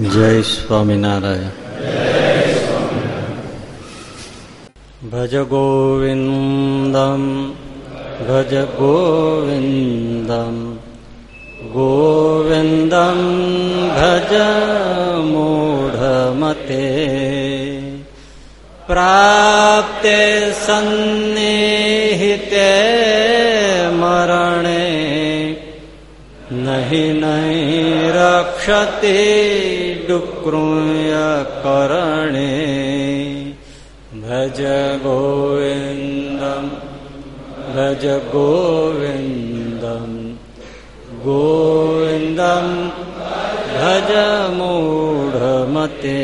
જય સ્વામિનારાયણ. ભજ ગોવિંદમ ભજ ગોવિંદમ ગોવિંદમ ભજ મૂઢમતે. પ્રાપ્તે સન્નિહિતે મરણે, નહીં નહીં રક્ષતે ડુક્રુય કરણે ભજ ગોવિંદમ ભજ ગોવિંદમ ગોવિંદમ ભજ મૂઢમતે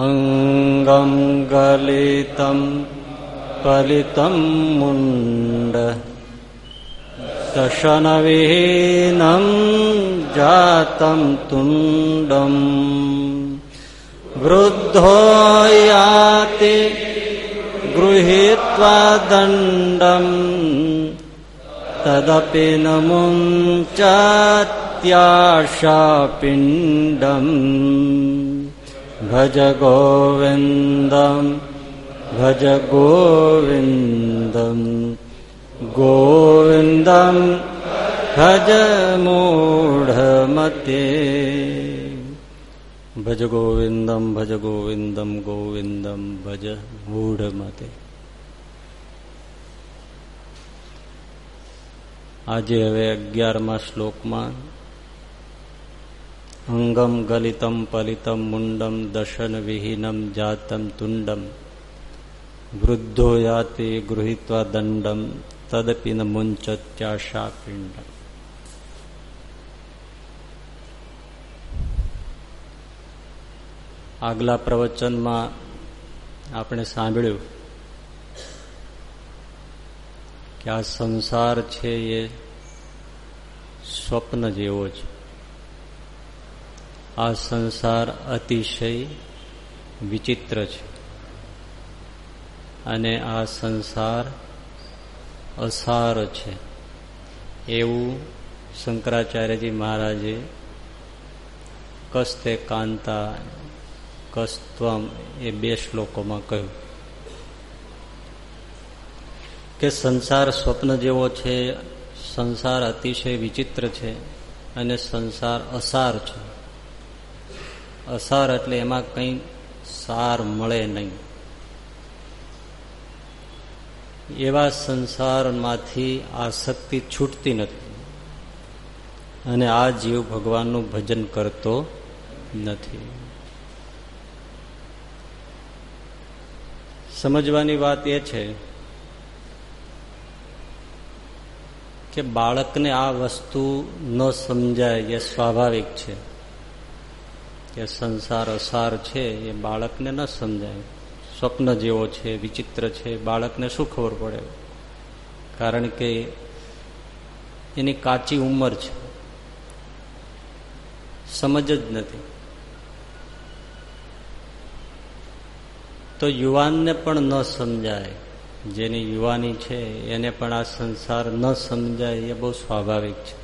અંગમ ગલિતમ કલિતમ મુંડ दशनविहीनं जातं तुण्डम् वृद्धो याति गृहीत्वा दण्डम् तदपि न मुञ्चात्याशापिण्डम् भज गोविन्दम् भज गोविन्दम् ગોવિંદમ ભજ મૂઢમતે ભજ ગોવિંદમ ભજ ગોવિંદમ ગોવિંદમ ભજ મૂઢમતે આજે હવે અગિયારમા શ્લોકમાં અંગમ ગલિતમ પલિતમ મુંડમ દશન વિહીનમ જાતમ તુંડમ વૃદ્ધો યાતે ગૃહિત્વા દંડમ તદપી ન મુંચત્યાશા પિંડ આગલા પ્રવચનમાં આપણે સાંભળ્યું કે આ સંસાર છે એ સ્વપ્ન જેવો છે આ સંસાર અતિશય વિચિત્ર છે અને આ સંસાર અસાર છે. એવું શંકરાચાર્યજી મહારાજે કસ્તે કાંતા કસ્તમ એ બે શ્લોકોમાં કહ્યું કે સંસાર સ્વપ્ન જેવો છે, સંસાર અતિશય વિચિત્ર છે અને સંસાર અસાર છે. અસાર એટલે એમાં કંઈ સાર મળે નહીં. એવા સંસારમાંથી આસક્તિ છૂટતી નથી. અને આ જીવ ભગવાનનું ભજન કરતો નથી. સમજવાની વાત એ છે કે બાળકને આ વસ્તુ ન સમજાય એ સ્વાભાવિક છે. કે સંસાર અસાર છે એ બાળકને ન સમજાય. સ્વપ્ન જેવો છે, વિચિત્ર છે, બાળકને શું ખબર પડે? કારણ કે એની કાચી ઉંમર છે. સમજ જ નથી. તો યુવાનને પણ ન સમજાય. જેની યુવાની છે, એને પણ આ સંસાર ન સમજાય એ બહુ સ્વાભાવિક છે.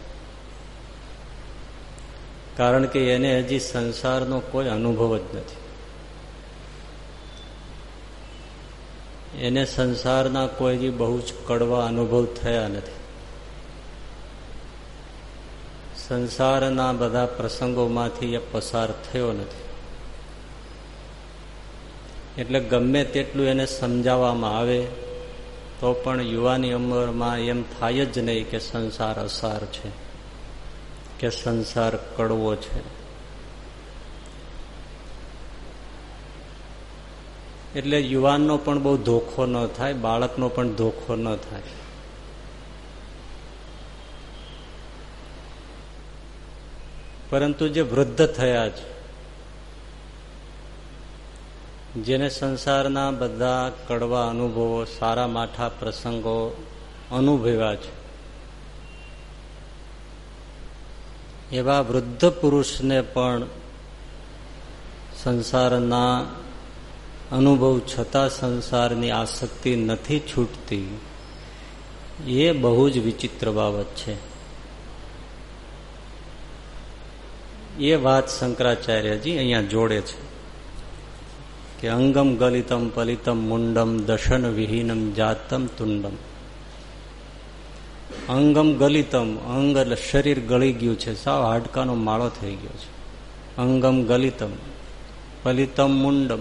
કારણ કે એને હજી સંસારનો કોઈ અનુભવ જ નથી. એને સંસારના કોઈ બહુ જ કડવા અનુભવ થયા નથી. સંસારના બધા પ્રસંગોમાંથી એ પસાર થયો નથી. એટલે ગમે તેટલું એને સમજાવવામાં આવે, તો પણ યુવાની ઉંમરમાં એમ થાય જ નહીં કે સંસાર અસાર છે, કે સંસાર કડવો છે. એટલે યુવાનનો પણ બહુ ધોખો ન થાય, બાળકનો પણ ધોખો ન થાય. પરંતુ જે વૃદ્ધ થયા છે, જેને સંસારના બધા કડવા અનુભવો, સારા માઠા પ્રસંગો અનુભવ્યા છે, એવા વૃદ્ધ પુરુષને પણ સંસારના અનુભવ છતાં સંસારની આસક્તિ નથી છૂટતી. એ બહુ જ વિચિત્ર બાબત છે. એ વાત શંકરાચાર્યજી અહીંયા જોડે છે કે અંગમ ગલિતમ પલિતમ મુંડમ દશન વિહીનમ જાતમ તુંડમ. અંગમ ગલિતમ, અંગ એટલે શરીર ગળી ગયું છે. સાવ હાડકાનો માળો થઈ ગયો છે. અંગમ ગલિતમ, પલિતમ મુંડમ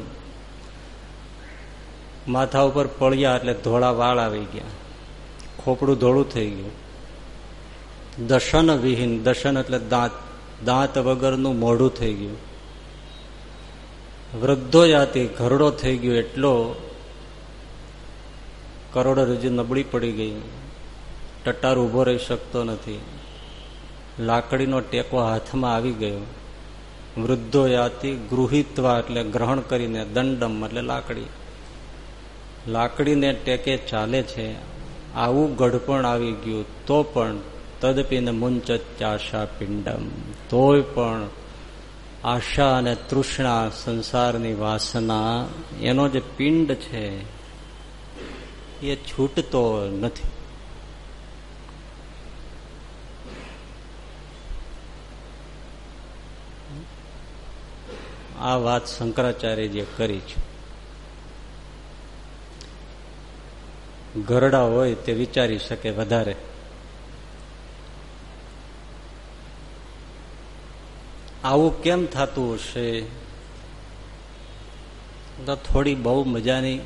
માથા ઉપર પળ્યા એટલે ધોળા વાળ આવી ગયા. ખોપડું ધોળું થઈ ગયું. દશન વિહીન દશન એટલે દાંત દાંત વગરનું મોઢું થઈ ગયું. વૃદ્ધો જાતિ, ઘરડો થઈ ગયો એટલો કરોડો રજુ નબળી પડી ગઈ. ટટ્ટાર ઊભો રહી શકતો નથી. લાકડીનો ટેકો હાથમાં આવી ગયો. વૃદ્ધો યાતિ ગૃહિત્વા એટલે ગ્રહણ કરીને દંડમ એટલે લાકડી. લાકડીને ટેકે ચાલે છે. આવું ગઢપણ આવી ગયું તો પણ તદપીને મુંચત ચાશા પિંડમ. તોય પણ આશા અને તૃષ્ણા સંસારની વાસના એનો જે પિંડ છે, એ છૂટતો નથી. આ વાત શંકરાચાર્યજીએ કરી છે. ગરડા હોય તે વિચારી શકે વધારે. આવું કેમ થતું હશે? થોડી બહુ મજાની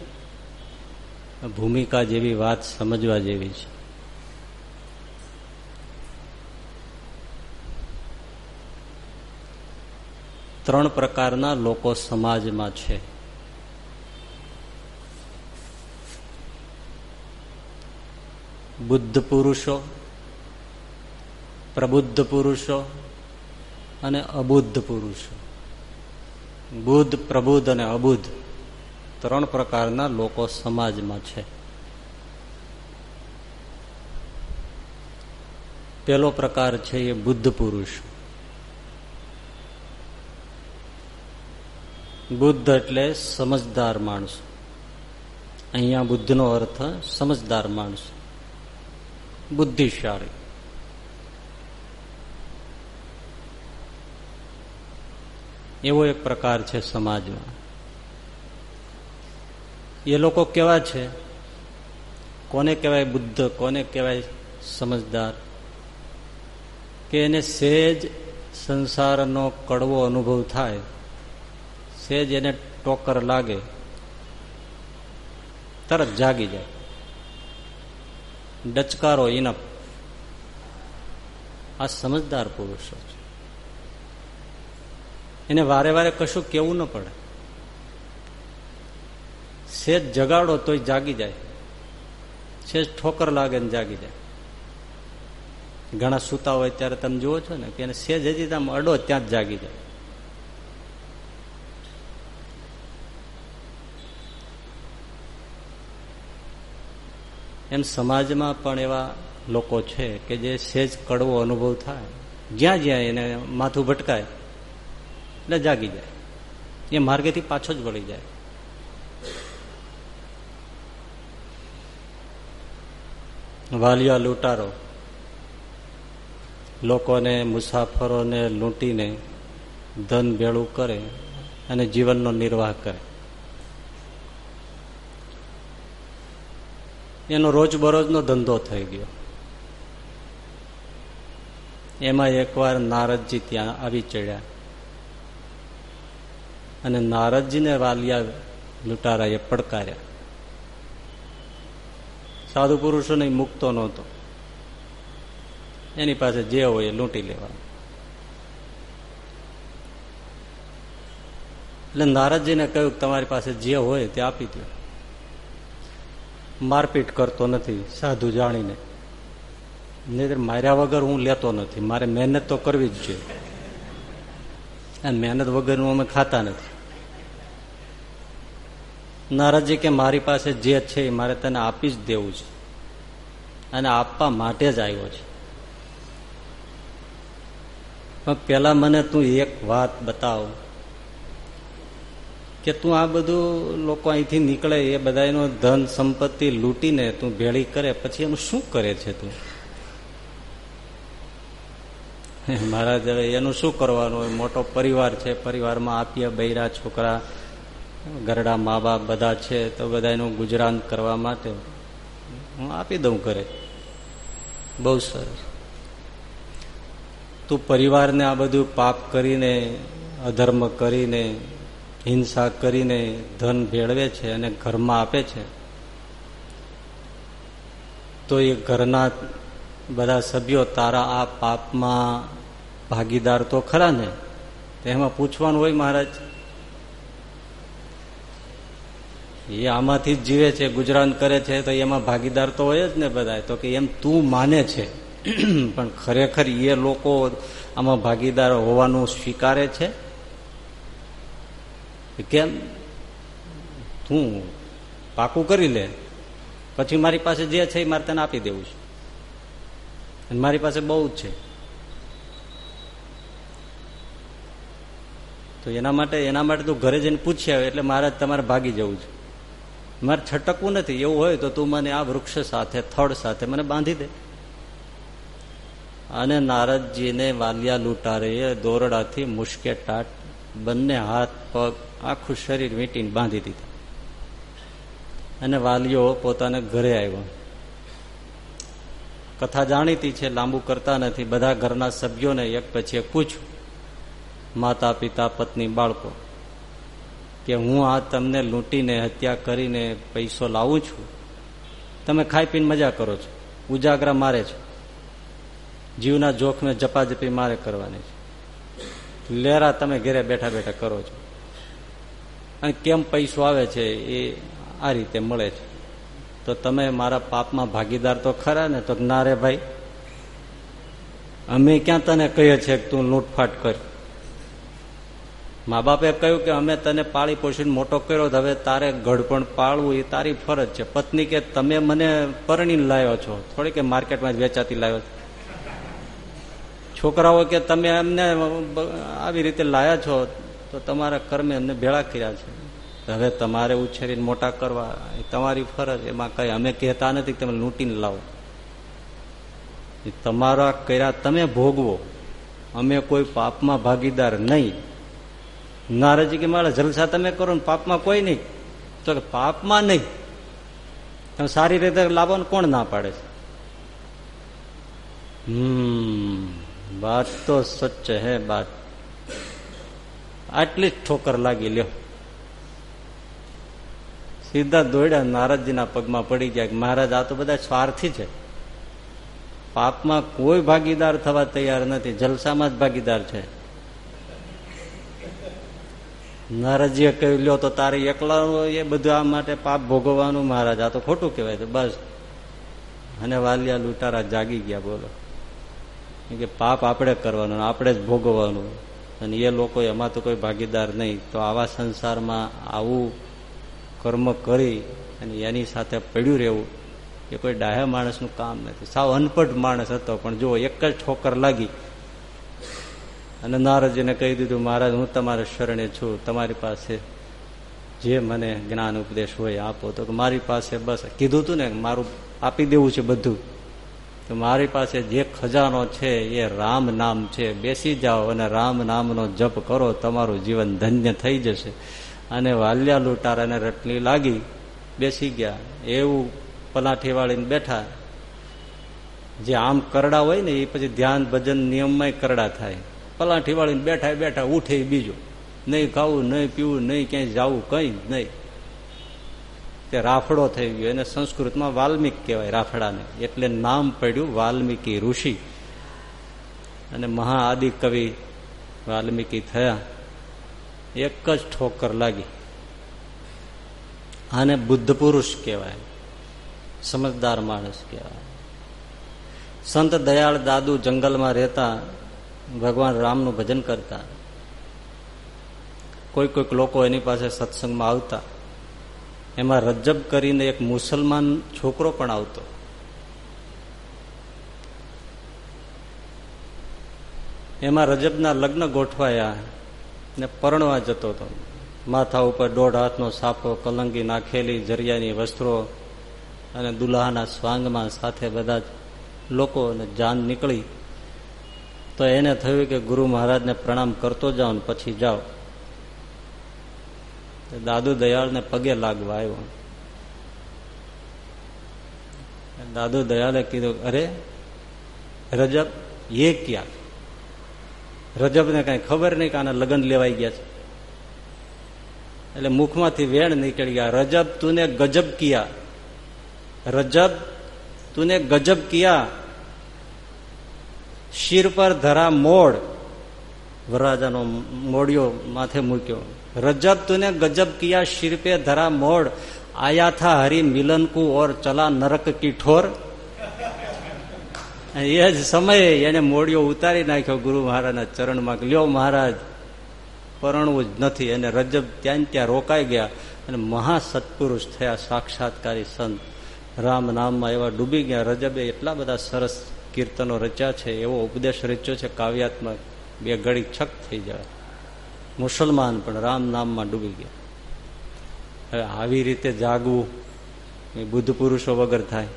ભૂમિકા જેવી વાત સમજવા જેવી છે. ત્રણ પ્રકારના લોકો સમાજમાં છે. બુદ્ધ પુરુષો પ્રબુદ્ધ પુરુષો અને અબુદ્ધ પુરુષો બુદ્ધ, પ્રબુદ્ધ અને અબુદ્ધ ત્રણ પ્રકારના લોકો સમાજમાં છે. પેલો પ્રકાર છે એ બુદ્ધ પુરુષ બુદ્ધ એટલે સમજદાર માણસો. અહીંયા બુદ્ધનો અર્થ સમજદાર માણસો. બુદ્ધિશાળી. એવો એક પ્રકાર છે સમાજમાં. એ લોકો કેવા છે? કોને કહેવાય બુદ્ધ, કોને કહેવાય સમજદાર? કે એને સેજ સંસારનો કડવો અનુભવ થાય, સેજ એને ટોકર લાગે, તરત જાગી જાય. ડચકારો ઇનફ આ સમજદાર પુરુષો છે એને વારે વારે કશું કેવું ન પડે સેજ જગાડો તોય જાગી જાય સેજ ઠોકર લાગે ને જાગી જાય ઘણા સૂતા હોય ત્યારે તમે જુઓ છો ને કે સેજ હજી તમે અડો ત્યાં જ જાગી જાય એમ સમાજમાં પણ એવા લોકો છે કે જે સેજ કડવો અનુભવ થાય. જ્યાં જ્યાં એને માથું ભટકાય, એટલે જાગી જાય. એ માર્ગેથી પાછો જ વળી જાય. વાલિયા લૂંટારો. લોકોને, મુસાફરોને લૂંટીને ધન ભેળું કરે અને જીવનનો નિર્વાહ કરે. એનો રોજબરોજનો ધંધો થઈ ગયો. એમાં એકવાર નારદજી ત્યાં આવી ચડ્યા. અને નારદજીને વાલિયા લૂંટારાએ પડકાર્યા. સાધુ પુરુષોને મૂકતો નહોતો. એની પાસે જે હોય એ લૂંટી લેવા એટલે નારદજીને કહ્યું તમારી પાસે જે હોય તે આપી દો મારપીટ કરતો નથી, સાધુ જાણીને. નહીં માર્યા વગર હું લેતો નથી, મારે મહેનત તો કરવી જ જોઈએ અને મહેનત વગરનું અમે ખાતા નથી. નારદજી કે મારી પાસે જે છે એ મારે તને આપી જ દેવું છે. અને આપવા માટે જ આવ્યો છે. પણ પેલા મને તું એક વાત બતાવ. કે તું આ બધું લોકો અહીંથી નીકળે, એ બધા એનો ધન સંપત્તિ લૂંટીને તું ભેળી કરે, પછી એનું શું કરે છે તું? મહારાજ, હવે એનું શું કરવાનું? હોય મોટો પરિવાર છે, પરિવારમાં આપીએ બૈરા, છોકરા, ગરડા, મા બાપ બધા છે, તો બધા એનું ગુજરાન કરવા માટે હું આપી દઉં ઘરે. બહુ સરસ. તું પરિવારને આ બધું પાપ કરીને, અધર્મ કરીને હિંસા કરીને ધન ભેળવે છે અને ઘરમાં આપે છે. તો એ ઘરના બધા સભ્યો તારા આ પાપમાં ભાગીદાર તો ખરા ને? એમાં પૂછવાનું હોય મહારાજ? એ આમાંથી જ જીવે છે, ગુજરાન કરે છે, તો એમાં ભાગીદાર તો હોય જ ને બધા તો કે એમ તું માને છે. પણ ખરેખર એ લોકો આમાં ભાગીદાર હોવાનું સ્વીકારે છે? કેમ? તું પાકું કરી લે. પછી મારી પાસે જે છે એ મારે તને આપી દેવું છે. અને મારી પાસે બહુ જ છે. તો એના માટે એના માટે તું ઘરે જઈને પૂછી આવે એટલે મારે તમારે ભાગી જવું છે. મારે છટકવું નથી. એવું હોય તો તું મને આ વૃક્ષ સાથે, થડ સાથે મને બાંધી દે. અને નારદજીને વાલિયા લૂંટારે દોરડાથી મુશ્કે ટાટ બંને હાથ પગ આખું શરીર વીંટીને બાંધી દીધા. અને વાલીઓ પોતાને ઘરે આવ્યો. કથા જાણીતી છે, લાંબુ કરતા નથી. બધા ઘરના સભ્યોને એક પછી એક પૂછ્યું માતા પિતા પત્ની, બાળકો, કે હું આ તમને લૂંટીને, હત્યા કરીને પૈસો લાવું છું? તમે ખાઈ પીને મજા કરો છો, ઉજાગરા મારે છો. જીવના જોખમે જપાજપી મારે કરવાની છે. લેરા તમે ઘેરે બેઠા બેઠા કરો છો. અને કેમ પૈસો આવે છે એ આ રીતે મળે છે. તો તમે મારા પાપમાં ભાગીદાર તો ખરા ને તો ના રે ભાઈ. અમે ક્યાં તને કહીએ છીએ કે તું લૂંટફાટ કર. મા બાપે કહ્યું કે અમે તને પાળી પોષીને મોટો કર્યો હવે તારે ગઢપણ પાળવું એ તારી ફરજ છે. પત્ની કે તમે મને પરણીને લાવ્યો છો? થોડી કે માર્કેટમાં વેચાતી લાવ્યો છો. છોકરાઓ કે તમે એમને આવી રીતે લાયા છો? તો તમારા કર્મે એમને ભેળા કર્યા છે. હવે તમારે ઉછેરીને મોટા કરવા, એ તમારી ફરજ. એમાં કઈ અમે કહેતા નથી તમે લૂંટીને લાવો. તમારા કર્યા તમે ભોગવો. અમે કોઈ પાપમાં ભાગીદાર નહીં. નારજી કે મારા જલસા તમે કરો ને પાપમાં કોઈ નહીં. તો કે પાપમાં નહીં. તમે સારી રીતે લાવો ને કોણ ના પાડે છે? હમ, વાત તો સચ્ચ હે બાત આટલી જ ઠોકર લાગી લ્યો. સીધા દોડ્યા, નારદજીના પગમાં પડી ગયા મહારાજ, આ તો બધા સ્વાર્થી છે. પાપમાં કોઈ ભાગીદાર થવા તૈયાર નથી, જલસામાં જ ભાગીદાર છે. નારદજીએ કહ્યું, લ્યો તો તારે એકલા એ બધું આ માટે પાપ ભોગવવાનું મહારાજ, આ તો ખોટું કહેવાય બસ. અને વાલિયા લૂંટારા જાગી ગયા બોલો. કે પાપ આપણે કરવાનું, આપણે જ ભોગવવાનું. અને એ લોકો એમાં તો કોઈ ભાગીદાર નહીં. તો આવા સંસારમાં આવું કર્મ કરી અને એની સાથે પડ્યું રહેવું, એ કોઈ ડાહ્યા માણસનું કામ નથી. સાવ અનપઢ માણસ હતો, પણ જો એક જ ઠોકર લાગી. અને નારદજીને કહી દીધું, મહારાજ, હું તમારા શરણે છું. તમારી પાસે જે મને જ્ઞાન ઉપદેશ હોય આપો. તો મારી પાસે બસ. કીધું તું ને, મારું આપી દેવું છે બધું. તો મારી પાસે જે ખજાનો છે એ રામ નામ છે. બેસી જાઓ અને રામ નામનો જપ કરો, તમારું જીવન ધન્ય થઈ જશે. અને વાલ્યા લૂંટારાને રટલી લાગી, બેસી ગયા. એવું પલાઠી વાળીને બેઠા. જે આમ કરડા હોય ને, એ પછી ધ્યાન ભજન નિયમમાં કરડા થાય. પલાઠી વાળીને બેઠા બેઠા ઉઠે બીજો. નહીં ખાવું, નહીં પીવું, નહીં ક્યાંય જવું, કંઈ નહીં. તે રાફડો થઈ ગયો. એને સંસ્કૃતમાં વાલ્મિક કહેવાય રાફડાને. એટલે નામ પડ્યું વાલ્મિકી ઋષિ. અને મહાઆદિ કવિ વાલ્મીકી થયા. એક જ ઠોકર લાગી. આને બુદ્ધ પુરુષ કહેવાય. સમજદાર માણસ કહેવાય. સંત દયાળ દાદુ જંગલમાં રહેતા, ભગવાન રામનું ભજન કરતા. કોઈ કોઈક લોકો એની પાસે સત્સંગમાં આવતા. એમાં રજબ કરીને એક મુસલમાન છોકરો પણ આવતો. એમાં રજબના લગ્ન ગોઠવાયા ને પરણવા જતો હતો. માથા ઉપર દોઢ હાથનો સાપો, કલંગી નાખેલી જરિયાની વસ્ત્રો અને દુલ્હાના સ્વાંગમાં સાથે બધા લોકો જાન નીકળી. તો એને થયું કે ગુરુ મહારાજને પ્રણામ કરતો જાઓ ને પછી જાઓ. દાદુ દયાળને પગે લાગવા આવ્યો. દાદુ દયાળે કીધું, અરે, રજબ, એ ક્યાં? રજબને કઈ ખબર નહીં કે આને લગ્ન લેવાઈ ગયા છે. એટલે મુખમાંથી વેણ નીકળી ગયા, રજબ, તુને ગજબ કિયા? રજબ, તુને ગજબ કિયા? શિર પર ધરા મોડ. વરરાજાનો મોડિયો માથે મૂક્યો. રજબ તુને ગજબ કિયા શિરપે ધરા મોડ આયા થા હરી મિલન કુ ઓર ચલા નરક કી ઠોર એ જ સમયે એને મોડિયો ઉતારી નાખ્યો ગુરુ મહારાજના ચરણમાં લ્યો મહારાજ, પરણવું જ નથી અને રજબ ત્યાં ત્યાં રોકાઈ ગયા અને મહા સત્પુરુષ થયા સાક્ષાત્કારી સંત. રામ નામમાં એવા ડૂબી ગયા. રજબે એટલા બધા સરસ કીર્તનો રચ્યા છે, એવો ઉપદેશ રચ્યો છે, કાવ્યાત્મક બે ઘડી છક થઈ જાય. મુસલમાન પણ રામ નામમાં ડૂબી ગયા. હવે આવી રીતે જાગવું એ બુદ્ધ પુરુષો વગર થાય.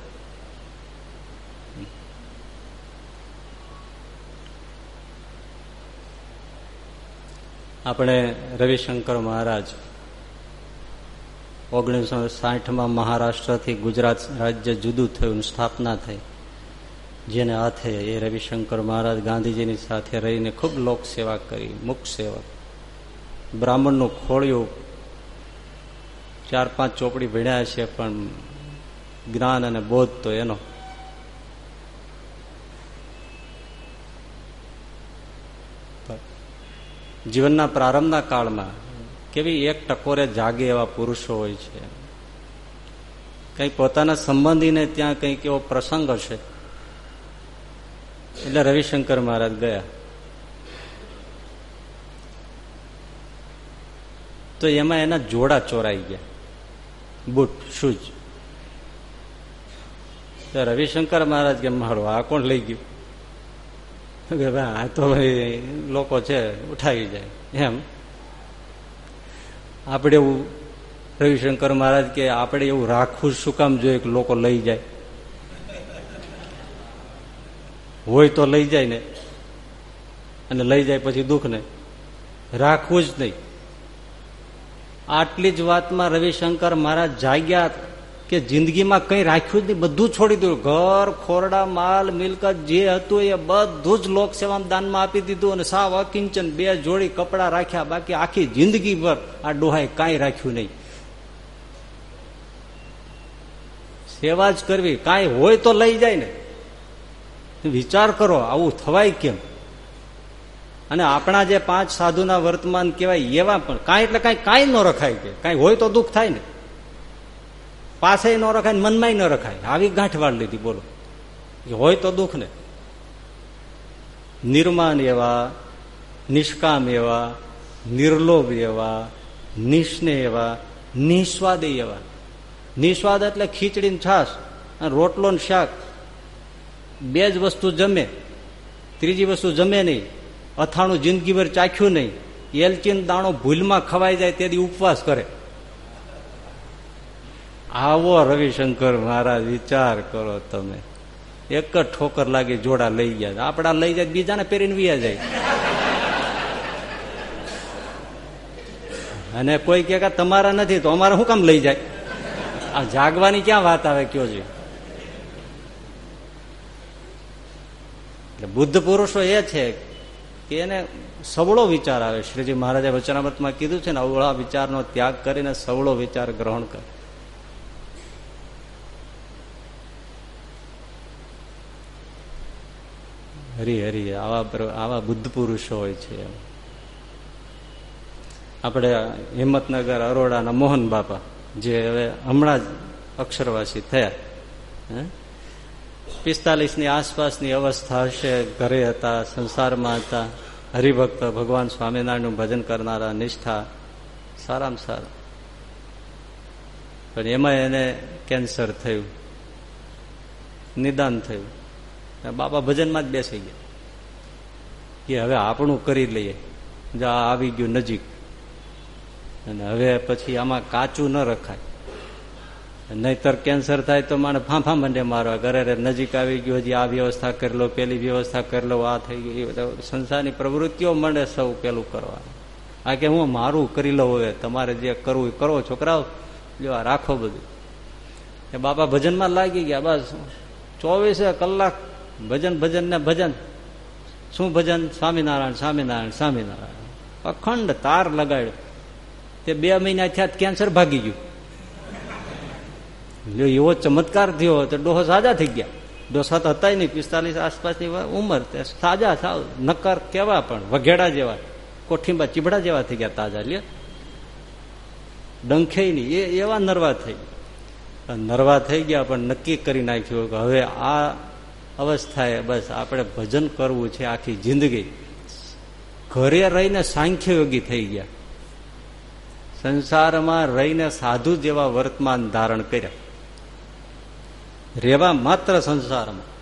આપણે રવિશંકર મહારાજ ઓગણીસો સાઠમાં મહારાષ્ટ્રથી ગુજરાત રાજ્ય જુદું થયું સ્થાપના થઈ. જેને હાથે એ રવિશંકર મહારાજ ગાંધીજીની સાથે રહીને ખૂબ લોક સેવા કરી મુખ સેવક બ્રાહ્મણનું ખોળ્યું ચાર પાંચ ચોપડી ભણ્યા છે, પણ જ્ઞાન અને બોધ તો એનો. જીવનના પ્રારંભના કાળમાં કેવી એક ટકોરે જાગે એવા પુરુષો હોય છે. કઈ પોતાના સંબંધીને ત્યાં કંઈક એવો પ્રસંગ હશે. એટલે રવિશંકર મહારાજ ગયા. તો એમાં એના જોડા ચોરાઈ ગયા. બુટ શૂઝ રવિશંકર મહારાજ કે, મારો, આ કોણ લઈ ગયું? કે આ તો લોકો છે, ઉઠાવી જાય. એમ. આપણે એવું, રવિશંકર મહારાજ કે, આપણે એવું રાખવું શું કામ જોઈએ કે લોકો લઈ જાય? હોય તો લઈ જાય ને. અને લઈ જાય પછી દુઃખ ને રાખવું જ નહીં. આટલી જ વાતમાં રવિશંકર મહારાજ જાગ્યા કે જિંદગીમાં કઈ રાખ્યું જ નહીં, બધું છોડી દીધું. ઘર, ખોરડા, માલ, મિલકત, જે હતું એ બધું જ લોકસેવામાં દાનમાં આપી દીધું અને સાવ અકિંચન બે જોડી કપડા રાખ્યા. બાકી આખી જિંદગી પર આ ડોહાએ કાંઈ રાખ્યું નહીં. સેવા જ કરવી. કાંઈ હોય તો લઈ જાય ને. વિચાર કરો, આવું થવાય કેમ? અને આપણા જે પાંચ સાધુના વર્તમાન કહેવાય, એવા પણ કાંઈ એટલે કાંઈ કાંઈ ન રખાય કે, કાંઈ હોય તો દુઃખ થાય ને. પાસે ન રખાય મનમાં ન રખાય. આવી ગાંઠ વાળ લીધી, બોલો. હોય તો દુઃખ ને. નિર્માન એવા, નિષ્કામ એવા, નિર્લોભ એવા, નિષ્ને એવા, નિસ્વાદ એવા. નિસ્વાદ એટલે ખીચડી છાશ અને રોટલો ને શાક. બે જ વસ્તુ જમે, ત્રીજી વસ્તુ જમે નહીં. અથાણું જિંદગીભર ચાખ્યું નહીં. એલચીન દાણો ભૂલમાં ખવાઈ જાય તેથી ઉપવાસ કરે. આવો રવિશંકર મહારાજ, વિચાર કરો તમે. એક જ ઠોકર લાગી જોડા લઈ ગયા આપડા લઈ જાય, બીજાને પહેરીને વિયા જાય. અને કોઈ કે તમારા નથી, તો અમારે શું કામ લઈ જાય? આ જાગવાની ક્યાં વાત આવે કયો છે? એટલે બુદ્ધ પુરુષો એ છે કે એને સવળો વિચાર આવે. શ્રીજી મહારાજે વચનામતમાં કીધું છે ને, અવળા વિચારનો ત્યાગ કરીને સવળો વિચાર ગ્રહણ કરે. હરી હરી, આવા આવા બુદ્ધ પુરુષો હોય છે આપણે હિંમતનગર અરોડાના મોહન બાપા, જે હવે હમણાં જ અક્ષરવાસી થયા પિસ્તાલીસ ની આસપાસની અવસ્થા હશે. ઘરે હતા, સંસારમાં હતા. હરિભક્ત ભગવાન સ્વામિનારાયણનું ભજન કરનારા, નિષ્ઠા, સારામાં સારા. પણ એમાં એને કેન્સર થયું. નિદાન થયું. બાપા ભજનમાં જ બેસી ગયા. કે હવે આપણું કરી લઈએ. જો, આવી ગયું નજીક. અને હવે પછી આમાં કાચું ન રખાય. નહીતર કેન્સર થાય તો મારે ફાંફા મંડે મારવા. ઘરે નજીક આવી ગયો, હજી આ વ્યવસ્થા કરી લો, પેલી વ્યવસ્થા કરી લો, આ થઈ ગયું સંસારની પ્રવૃત્તિઓ મંડે સૌ પેલું કરવા આ કે હું મારું કરી લઉં હવે, તમારે જે કરવું એ કરો, છોકરાઓ. લ્યો, આ રાખો બધું. એ બાપા ભજનમાં લાગી ગયા, બસ. ચોવીસે કલાક ભજન ભજન ને ભજન. શું ભજન? સ્વામિનારાયણ સ્વામિનારાયણ સ્વામિનારાયણ. અખંડ તાર લગાડ્યો. તે બે મહિના થયા, કેન્સર ભાગી ગયું. એવો ચમત્કાર થયો તો ડોહો સાજા થઈ ગયા. ડોસા તો હતા નહીં, પિસ્તાલીસ આસપાસની ઉંમર સાજા સાવ નક્કર કેવા પણ, વઘેડા જેવા કોઠીમાં ચીબડા જેવા થઈ ગયા તાજા, લ્યો. ડંખે નહીં, એ, એવા નરવા થઈ નરવા થઈ ગયા, પણ નક્કી કરી નાખ્યું કે હવે આ અવસ્થાએ બસ આપણે ભજન કરવું છે આખી જિંદગી. ઘરે રહીને સાંખ્ય યોગી થઈ ગયા. સંસારમાં રહીને સાધુ જેવા વર્તમાન ધારણ કર્યા. રેવા માત્ર સંસારમાં.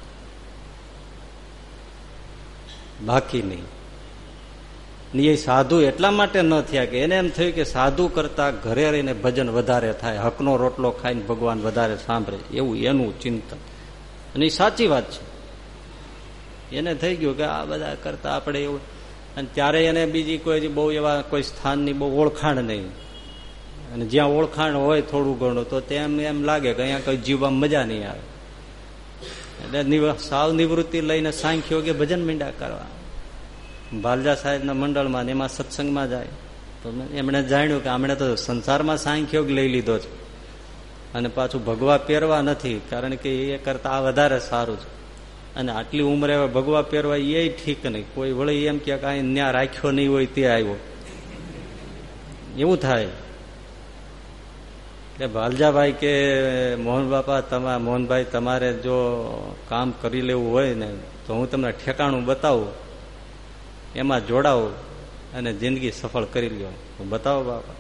બાકી નહીં. એ સાધુ એટલા માટે ન થયા કે એને એમ થયું કે સાધુ કરતા ઘરે રહીને ભજન વધારે થાય, હકનો રોટલો ખાઈને ભગવાન વધારે સાંભળે, એવું એનું ચિંતન. અને એ સાચી વાત છે. એને થઈ ગયું કે આ બધા કરતા આપણે એવું અને ત્યારે એને બીજી કોઈ બહુ એવા કોઈ સ્થાનની બહુ ઓળખાણ નહીં. અને જ્યાં ઓળખાણ હોય થોડું ઘણું, તો તેમ એમ લાગે કે અહીંયા કઈ જીવવા મજા નહીં આવે. એટલે સાવ નિવૃત્તિ લઈને સાંખ્યો કે ભજન મીંડા કરવા. બાલજા સાહેબના મંડળમાં ને એમાં સત્સંગમાં જાય. તો એમણે જાણ્યું કે આમણે તો સંસારમાં સાંખ્યોગ લઈ લીધો છે. અને પાછું ભગવા પહેરવા નથી, કારણ કે એ કરતા આ વધારે સારું છે. અને આટલી ઉંમરે ભગવા પહેરવા એ ઠીક નહીં. કોઈ વળી એમ કે કાંઈ ન્યા રાખ્યો નહીં હોય તે આવ્યો. એવું થાય. એટલે ભાલજાભાઈ કે મોહન બાપા, તમા, મોહનભાઈ, તમારે જો કામ કરી લેવું હોય ને, તો હું તમને ઠેકાણું બતાવું, એમાં જોડાવું અને જિંદગી સફળ કરી લ્યો. બતાવો બાપા.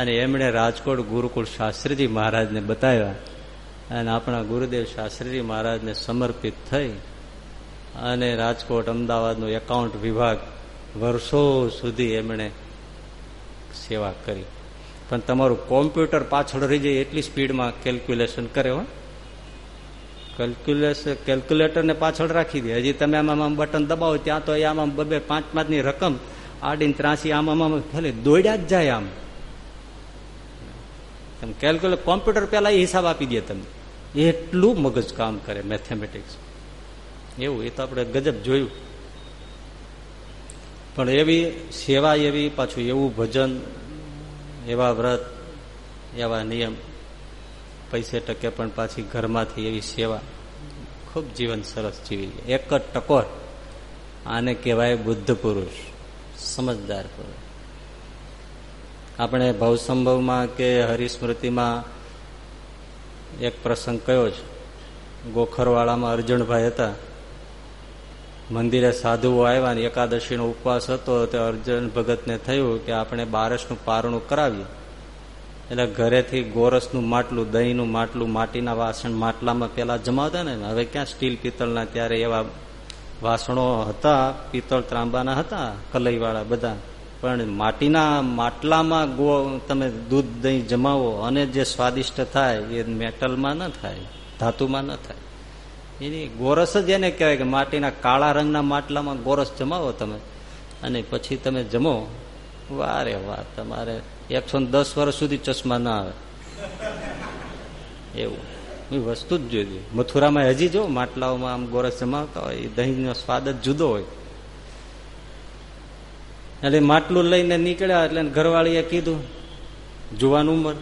અને એમણે રાજકોટ ગુરુકુળ શાસ્ત્રીજી મહારાજને બતાવ્યા અને આપણા ગુરુદેવ શાસ્ત્રીજી મહારાજને સમર્પિત થઈ અને રાજકોટ અમદાવાદનો એકાઉન્ટ વિભાગ વર્ષો સુધી એમણે સેવા કરી. પણ તમારું કોમ્પ્યુટર પાછળ રહી જાય એટલી સ્પીડમાં કેલ્ક્યુલેશન કરે હો. કેલ્ક્યુલેશન કેલ્ક્યુલેટરને પાછળ રાખી દે. હજી તમે આમાં આમ બટન દબાવો, ત્યાં તો આમાં બબે પાંચ પાંચની રકમ, આડીને ત્રાસી આમ આમ ખાલી દોડ્યા જ જાય આમ. તમે કેલ્ક્યુલેટ કોમ્પ્યુટર એ હિસાબ આપી દે તમે એટલું મગજ કામ કરે મેથેમેટિક્સ. એવું, એ તો આપણે ગજબ જોયું. પણ એવી સેવા એવી પાછું એવું ભજન એવા વ્રત, એવા નિયમ, પૈસે ટકે પણ પાછી ઘરમાંથી એવી સેવા. ખૂબ જીવન સરસ જીવી એક જ ટકોર. આને કહેવાય બુદ્ધ પુરુષ. સમજદાર પુરુષ. આપણે ભવસંભવમાં કે હરિસ્મૃતિમાં એક પ્રસંગ કયો છે ગોખરવાળામાં અર્જુનભાઈ હતા. મંદિરે સાધુઓ આવ્યા ને એકાદશીનો ઉપવાસ હતો, તે અર્જુન ભગતને થયું કે આપણે બારસનું પારણું કરાવીએ. એટલે ઘરેથી ગોરસનું માટલું, દહીંનું માટલું, માટીના વાસણ માટલામાં પેલા જમાવતા ને, હવે ક્યાં સ્ટીલ પિત્તળના ત્યારે એવા વાસણો હતા, પિત્તળ ત્રાંબાના હતા, કલઈવાળા બધા. પણ માટીના માટલામાં ગો, તમે દૂધ દહીં જમાવો અને જે સ્વાદિષ્ટ થાય એ મેટલમાં ન થાય, ધાતુમાં ન થાય. એની ગોરસ જ એને કહેવાય કે માટીના કાળા રંગના માટલામાં ગોરસ જમાવો તમે. અને પછી તમે જમો. વારે વાહ તમારે એકસો દસ વર્ષ સુધી ચશ્મા ના આવે. એવું. વસ્તુ જ જોઈ મથુરામાં હજી જો માટલાઓમાં આમ ગોરસ જમાવતા હોય, એ દહીંનો સ્વાદ જ જુદો હોય. એટલે માટલું લઈને નીકળ્યા એટલે ઘરવાળીએ કીધું, જુવાન ઉંમર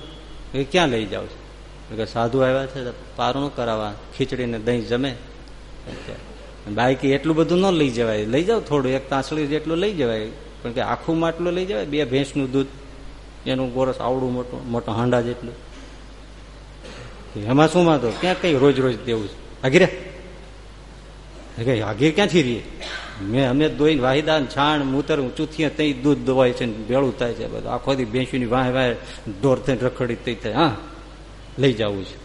એ ક્યાં લઈ જાવ છો સાધુ આવ્યા છે પારણું કરાવવા, ખીચડીને દહીં જમે. બાઈકી એટલું બધું ન લઈ જવાય. લઈ જાવ થોડું, એક તાંસળી જેટલું લઈ જવાય. પણ કે આખું માટલું લઈ જવાય, બે ભેંસનું દૂધ, એનું ગોરસ આવડું મોટું, મોટો હાંડા જેટલું. એમાં શું વાંધો? ક્યાં કઈ રોજ રોજ દેવું છે? આગીરે આગીર ક્યાંથી રહીએ? મેં, અમે દોઈને વાહિદાન, છાણ, મૂતર, ઊંચું થઈએ ત્યાં દૂધ દવાય છે ભેળું થાય છે બધું. આખો દી ભેંસીની વાહે વાહે દોર થઈને રખડી તઈ થાય. હા. લઈ જવું છે.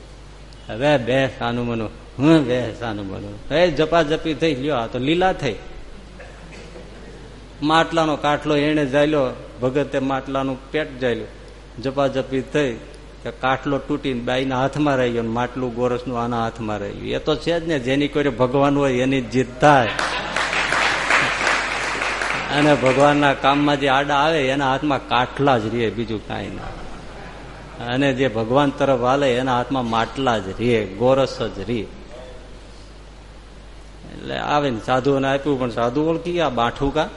હવે બે સાનું મનો હું બે સાનું મનું એ જપા જપી થઈ, લ્યો, આ તો લીલા થઈ. માટલાનો કાટલો એને જાયલો, ભગતે માટલાનું પેટ જાયલું. જપા જપી થઈ, કે કાટલો તૂટીને બાઈના હાથમાં રહી ગયો માટલું ગોરસનું આના હાથમાં રહી ગયું. એ તો છે જ ને, જેની કોઈ ભગવાન હોય એની જીત થાય. અને ભગવાનના કામમાં જે આડા આવે, એના હાથમાં કાટલા જ રહે, બીજું કાંઈ ના. અને જે ભગવાન તરફ હાલે, એના હાથમાં માટલા જ રે ગોરસ જ રે એટલે આવે ને સાધુઓને આપ્યું, પણ સાધુ ઓળખી ગયા, બાઠું કા?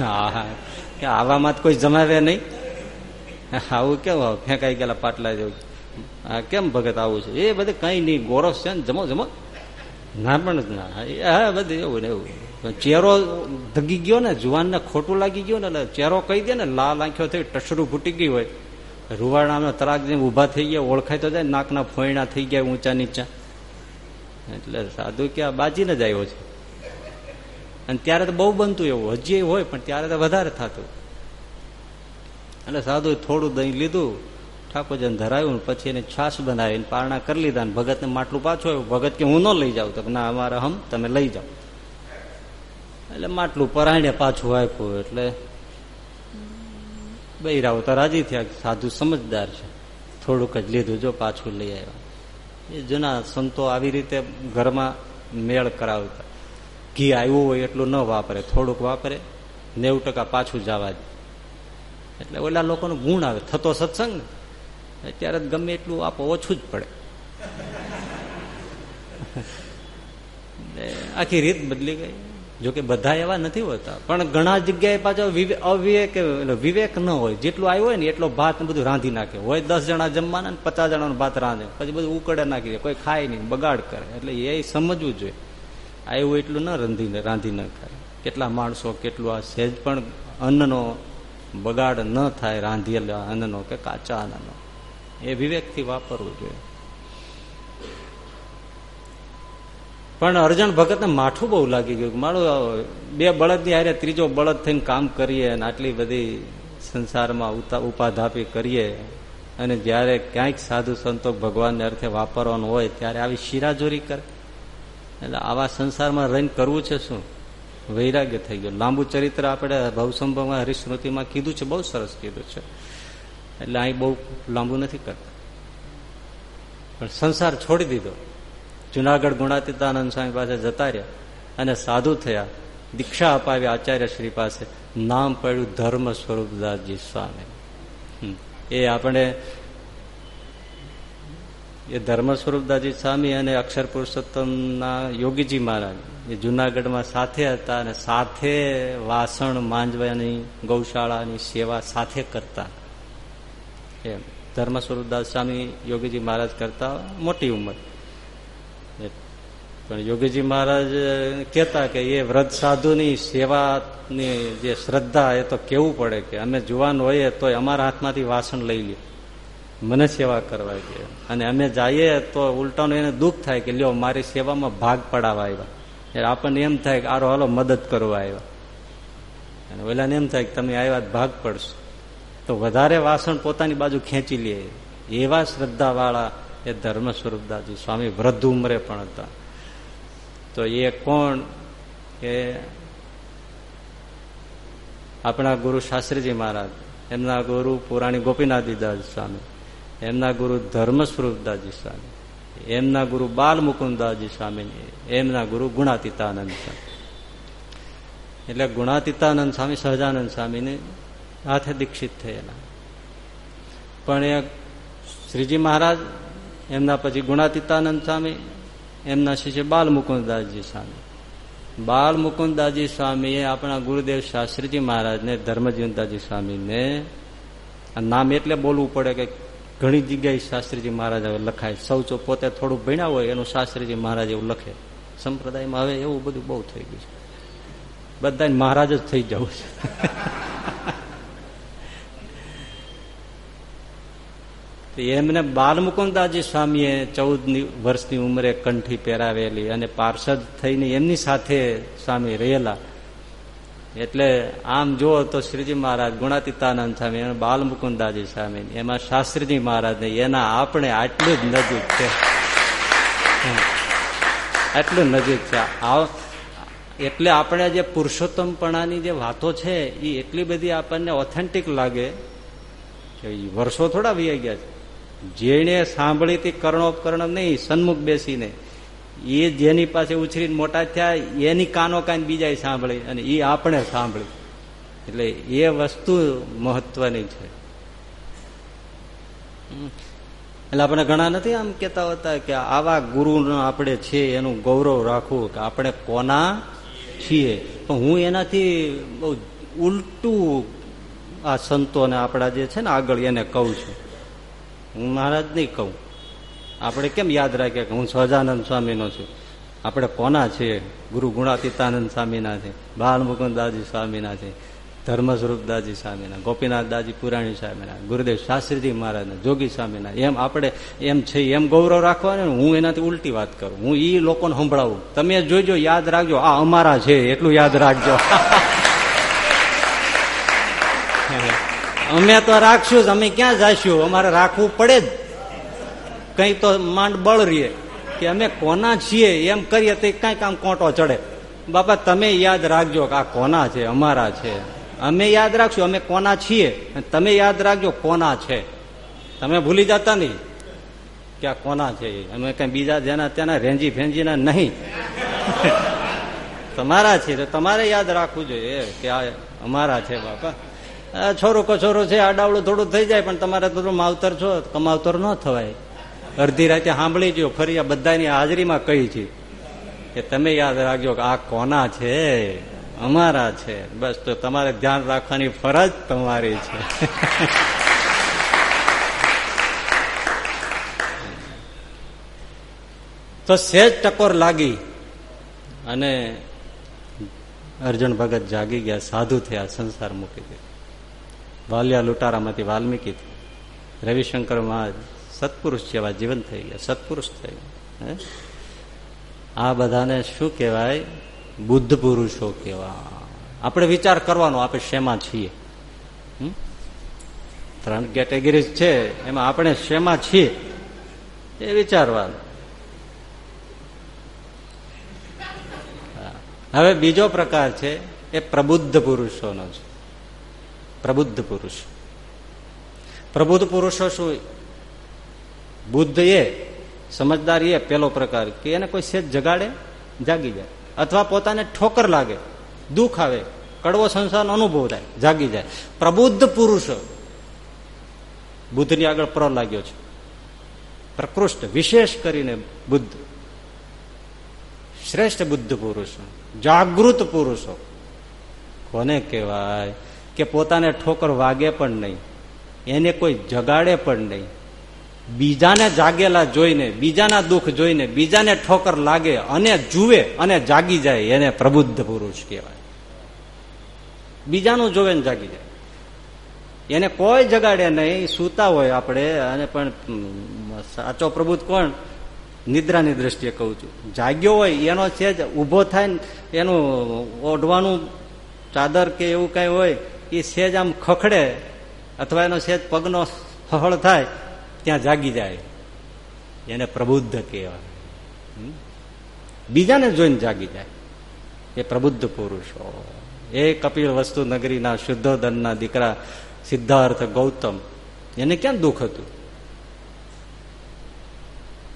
હા આવામાં કોઈ જમાવે નહીં. આવું કેમ ફેંકાઈ ગયેલા પાટલા જેવું. હા, કેમ ભગત આવું છે? એ બધે કઈ નહીં, ગોરસ છે ને, જમો જમો. ના. પણ ના હા, બધું એવું ને એવું. ચેરો ધગી ગયો ને, જુવાનને ખોટું લાગી ગયું ને, એટલે ચહેરો કહી દે ને, લાલ આંખ્યો થઈ ટસરું ફૂટી ગઈ હોય. રૂવાડાનો તરાક જેમ ઊભા થઈ ગયા, ઓળખાય તો જાય, નાકના ફોયણા થઈ ગયા ઊંચા નીચા. એટલે સાધુ કે આ બાજીને જ આવ્યો છે. અને ત્યારે તો બહુ બનતું એવું, હજી હોય, પણ ત્યારે તો વધારે થતું. એટલે સાધુ થોડું દહીં લીધું, ઠાકોરજીને ધરાવ્યું પછી એને છાશ બનાવીને પારણા કરી લીધા ભગતને માટલું પાછું આવ્યું ભગત કે, હું ન લઈ જાઉં. તો ના, અમારા હમ, તમે લઈ જાઓ. એટલે માટલું પરાયણે પાછું આપ્યું એટલે બૈરાઓ તો રાજી થયા સાધુ સમજદાર છે. થોડુંક જ લીધું, જો પાછું લઈ આવ્યા. એ જૂના સંતો આવી રીતે ઘરમાં મેળ કરાવતા. ઘી આવ્યું હોય એટલું ન વાપરે, થોડુંક વાપરે, નેવું ટકા પાછું જવા દે. એટલે ઓલા લોકોનો ગુણ આવે, થતો સત્સંગ અત્યારે ગમે એટલું આપો, ઓછું જ પડે. આખી રીત બદલી ગઈ. જોકે બધા એવા નથી હોતા. પણ ઘણા જગ્યાએ પાછો અવિવેક વિવેક ન હોય. જેટલું આવ્યું હોય ને એટલો ભાત બધું રાંધી નાખે. હોય દસ જણા જમવાના ને પચાસ જણાનો ભાત રાંધે. પછી બધું ઉકળે નાખી દે. કોઈ ખાય નહીં, બગાડ કરે. એટલે એ સમજવું જોઈએ. આવ્યું એટલું ન રાંધીને રાંધી ન ખાય. કેટલા માણસો, કેટલું આ સહેજ પણ અન્નનો બગાડ ન થાય, રાંધેલા અન્નનો કે કાચા અન્નનો. એ વિવેકથી વાપરવું જોઈએ. પણ અર્જણ ભગતને માઠું બહુ લાગી ગયું મારું બે બળદની હારે ત્રીજો બળદ થઈને કામ કરીએ અને આટલી બધી સંસારમાં ઉપાધાપી કરીએ અને જ્યારે ક્યાંક સાધુ સંતો ભગવાનને અર્થે વાપરવાનું હોય ત્યારે આવી શિરાજોરી કરે. એટલે આવા સંસારમાં રહીને કરવું છે શું? વૈરાગ્ય થઈ ગયું. લાંબુ ચરિત્ર આપણે ભવસંભવમાં હરિસ્મૃતિમાં કીધું છે, બહુ સરસ કીધું છે. એટલે અહીં બહુ લાંબુ નથી કરતા. પણ સંસાર છોડી દીધો. જુનાગઢ ગુણાતીતાનંદ સ્વામી પાસે જતા રહ્યા અને સાધુ થયા. દીક્ષા અપાવી આચાર્ય શ્રી પાસે નામ પડ્યું ધર્મ સ્વરૂપદાસજી સ્વામી. એ આપણે એ ધર્મ સ્વરૂપદાસજી સ્વામી અને અક્ષર પુરુષોત્તમના યોગીજી મહારાજ એ જુનાગઢમાં સાથે હતા અને સાથે વાસણ માંજવાની, ગૌશાળાની સેવા સાથે કરતા. એમ. ધર્મ સ્વરૂપદાસ સ્વામી યોગીજી મહારાજ કરતા મોટી ઉંમર. પણ યોગીજી મહારાજ કહેતા કે એ વ્રત સાધુની સેવાની જે શ્રદ્ધા, એ તો કેવું પડે કે અમે જુવાન હોઈએ તો અમારા હાથમાંથી વાસણ લઈ લે મને સેવા કરવા કે અને અમે જઈએ તો ઉલટાનું એને દુઃખ થાય કે લ્યો, મારી સેવામાં ભાગ પડાવવા આવ્યા. આપણને એમ થાય કે આરો હાલો મદદ કરવા આવ્યા. અને ઓલાને એમ થાય કે તમે આવ્યા ભાગ પડશો. તો વધારે વાસણ પોતાની બાજુ ખેંચી લે. એવા શ્રદ્ધાવાળા એ ધર્મ સ્વરૂપદાસજી સ્વામી વૃદ્ધ ઉંમરે પણ હતા. તો એ કોણ કે આપણા ગુરુ શાસ્ત્રીજી મહારાજ, એમના ગુરુ પુરાણી ગોપીનાથદાસ સ્વામી, એમના ગુરુ ધર્મ સ્વરૂપદાસજી સ્વામી, એમના ગુરુ બાલ મુકુદાસજી સ્વામી, એમના ગુરુ ગુણાતીતાનંદ સ્વામી. એટલે ગુણાતીતાનંદ સ્વામી, સહજાનંદ સ્વામીને હાથે દીક્ષિત થયેલા. પણ એ શ્રીજી મહારાજ, એમના પછી ગુણાતીતાનંદ સ્વામી એમના શિષ્ય બાલ મુકુંદાસજી સ્વામી. બાલ મુકુંદાસજી સ્વામીએ આપણા ગુરુદેવ શાસ્ત્રીજી મહારાજને ધર્મજીવનદાસજી સ્વામીને નામ એટલે બોલવું પડે કે ઘણી જગ્યાએ શાસ્ત્રીજી મહારાજ હવે લખાય. સૌ પોતે થોડું ભણ્યા હોય એનું શાસ્ત્રીજી મહારાજ એવું લખે. સંપ્રદાયમાં હવે એવું બધું બહુ થઈ ગયું છે. બધા મહારાજ જ થઈ જવું છે. એમને બાલમુકુદાજી સ્વામીએ ચૌદ વર્ષની ઉંમરે કંઠી પહેરાવેલી અને પાર્ષદ થઈને એમની સાથે સ્વામી રહેલા. એટલે આમ જુઓ તો શ્રીજી મહારાજ, ગુણાતીતાનંદ સ્વામી અને બાલમુકુદાજી સ્વામી, એમાં શાસ્ત્રીજી મહારાજ એના આપણે આટલું જ નજીક છે. આટલું નજીક છે. એટલે આપણે જે પુરુષોત્તમપણાની જે વાતો છે એ એટલી બધી આપણને ઓથેન્ટિક લાગે કે વર્ષો થોડા વહી ગયા છે. જેને સાંભળી હતી કર્ણોપકર્ણ નહીં, સન્મુખ બેસીને. એ જેની પાસે ઉછરીને મોટા થયા, એની કાનો કાન બીજા સાંભળી અને એ આપણે સાંભળી. એટલે એ વસ્તુ મહત્વની છે. એટલે આપણે ઘણા નથી આમ કેતા હોતા કે આવા ગુરુ આપણે છે, એનું ગૌરવ રાખવું કે આપણે કોના છીએ. પણ હું એનાથી બહુ ઉલટું આ સંતોને આપણા જે છે ને આગળ એને કહું છું. હું મહારાજ નહીં કહું. આપણે કેમ યાદ રાખીએ કે હું સહજાનંદ સ્વામીનો છું? આપણે કોના છીએ? ગુરુ ગુણાતીતાનંદ સ્વામીના છે બાલ મુકુદાજી સ્વામીના છે ધર્મ સ્વરૂપદાસજી સ્વામીના ગોપીનાથ દાજી પુરાણી સ્વામીના, ગુરુદેવ શાસ્ત્રીજી મહારાજના, જોગી સ્વામીના. એમ આપણે એમ છે, એમ ગૌરવ રાખવાને હું એનાથી ઉલટી વાત કરું. હું એ લોકોને સંભળાવું. તમે જોજો યાદ રાખજો, આ અમારા છે, એટલું યાદ રાખજો. અમે તો રાખશું જ, અમે ક્યાં જઈશું અમારે રાખવું પડે જ. કઈ તો માંડ બળ રહીએ કે અમે કોના છીએ? એમ કરીએ તો કંઈક આમ કોટો ચડે. બાપા, તમે યાદ રાખજો કે આ કોના છે? અમારા છે. અમે યાદ રાખશું, અમે કોના છીએ? તમે યાદ રાખજો કોના છે. તમે ભૂલી જતા નહીં કે આ કોના છે અમે કઈ બીજા જેના ત્યાંના રેંજી ફેંજીના નહીં. તમારા છે તમારે યાદ રાખવું જોઈએ કે આ અમારા છે બાપા. છોરો કછોરો છે, આડાવડું થોડું થઈ જાય, પણ તમારે થોડું માવતર છો, કમાવતર ન થવાય. અડધી રાતે સાંભળી જો ફરી આ બધાની હાજરીમાં કહી છે કે તમે યાદ રાખજો કે આ કોના છે? અમારા છે. બસ, તો તમારે ધ્યાન રાખવાની ફરજ તમારી છે. તો સેજ ટકોર લાગી અને અર્જુન ભગત જાગી ગયા, સાધુ થયા, સંસાર મૂકી દીધો. વાલિયા લૂંટારામાંથી વાલ્મીકી રવિશંકર મહારાજ સત્પુરુષ જેવા જીવન થઈ ગયા, સત્પુરુષ થઈ આ બધાને શું કહેવાય? બુદ્ધ પુરુષો કેવા આપણે વિચાર કરવાનો, આપણે શેમાં છીએ? ત્રણ કેટેગરી છે, એમાં આપણે શેમાં છીએ? એ વિચારવાનું. હવે બીજો પ્રકાર છે, એ પ્રબુદ્ધ પુરુષોનો છે. પ્રબુદ્ધ પુરુષ. પ્રબુદ્ધ પુરુષો શું? બુદ્ધ એ સમજદાર એ પેલો પ્રકાર કે એને કોઈ સેજ જગાડે, જાગી જાય. અથવા પોતાને ઠોકર લાગે, દુઃખ આવે, કડવો સંસારનો અનુભવ થાય, જાગી જાય. પ્રબુદ્ધ પુરુષ બુદ્ધની આગળ પ્ર લાગ્યો છે. પ્રકૃષ્ટ, વિશેષ કરીને બુદ્ધ. શ્રેષ્ઠ બુદ્ધ પુરુષો, જાગૃત પુરુષો. કોને કહેવાય? કે પોતાને ઠોકર વાગે પણ નહીં. એને કોઈ જગાડે પણ નહીં. બીજાને જાગેલા જોઈને, બીજાના દુઃખ જોઈને, બીજાને ઠોકર લાગે અને જુએ અને જાગી જાય, એને પ્રબુદ્ધ પુરુષ કહેવાય. બીજાનું જોવે ને જાગી જાય. એને કોઈ જગાડે નહીં, સૂતા હોય આપણે, અને પણ સાચો પ્રબુદ્ધ કોણ? નિદ્રાની દ્રષ્ટિએ કહું છું. જાગ્યો હોય, એનો છે જ ઊભો થાય ને, એનું ઓઢવાનું ચાદર કે એવું કઈ હોય એ સેજ આમ ખખડે અથવા એનો સેજ પગનો હળ થાય, ત્યાં જાગી જાય. એને પ્રબુદ્ધ કહેવાય. બીજાને જોઈને જાગી જાય. એ પ્રબુદ્ધ પુરુષો. એ કપિલ વસ્તુ નગરીના શુદ્ધોદનના દીકરા સિદ્ધાર્થ ગૌતમ. એને ક્યાં દુઃખ હતું?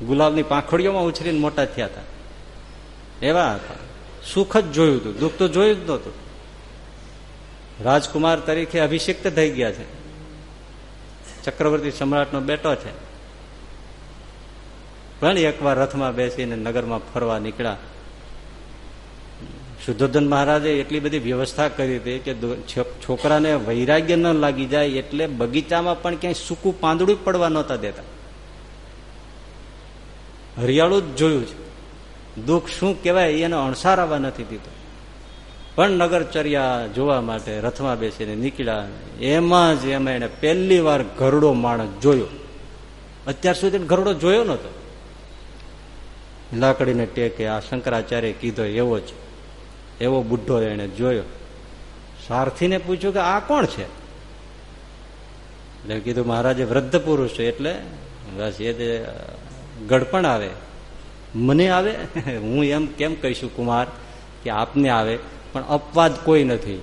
ગુલાબની પાંખડીઓમાં ઉછરીને મોટા થયા હતા. એવા હતા. સુખ જ જોયું હતું. દુઃખ તો જોયું જ નહોતું. રાજકુમાર તરીકે અભિષિક્ત થઈ ગયા છે. ચક્રવર્તી સમ્રાટનો બેટો છે. પણ એકવાર રથમાં બેસીને નગરમાં ફરવા નીકળ્યા. શુદ્ધોધન મહારાજે એટલી બધી વ્યવસ્થા કરી હતી કે છોકરાને વૈરાગ્ય ન લાગી જાય એટલે બગીચામાં પણ ક્યાંય સૂકું પાંદડું પડવા નહોતા દેતા. હરિયાળું જ જોયું છે. દુઃખ શું કહેવાય, એને અણસાર આવવા નથી દીધો. પણ નગરચર્યા જોવા માટે રથમાં બેસીને નીકળ્યા. એમાં જ એમાં એને પહેલી વાર ઘરડો માણસ જોયો. અત્યાર સુધી ઘરડો જોયો નતો લાકડીને ટેકે આ શંકરાચાર્ય કીધો એવો જ. એવો બુઢો એને જોયો. સારથીને પૂછ્યું કે આ કોણ છે? એટલે કીધું, મહારાજે વૃદ્ધ પુરુષ છે એટલે બસ એ ગડપણ આવે. મને આવે? હું એમ કેમ કહીશું કુમાર કે આપને આવે? પણ અપવાદ કોઈ નથી.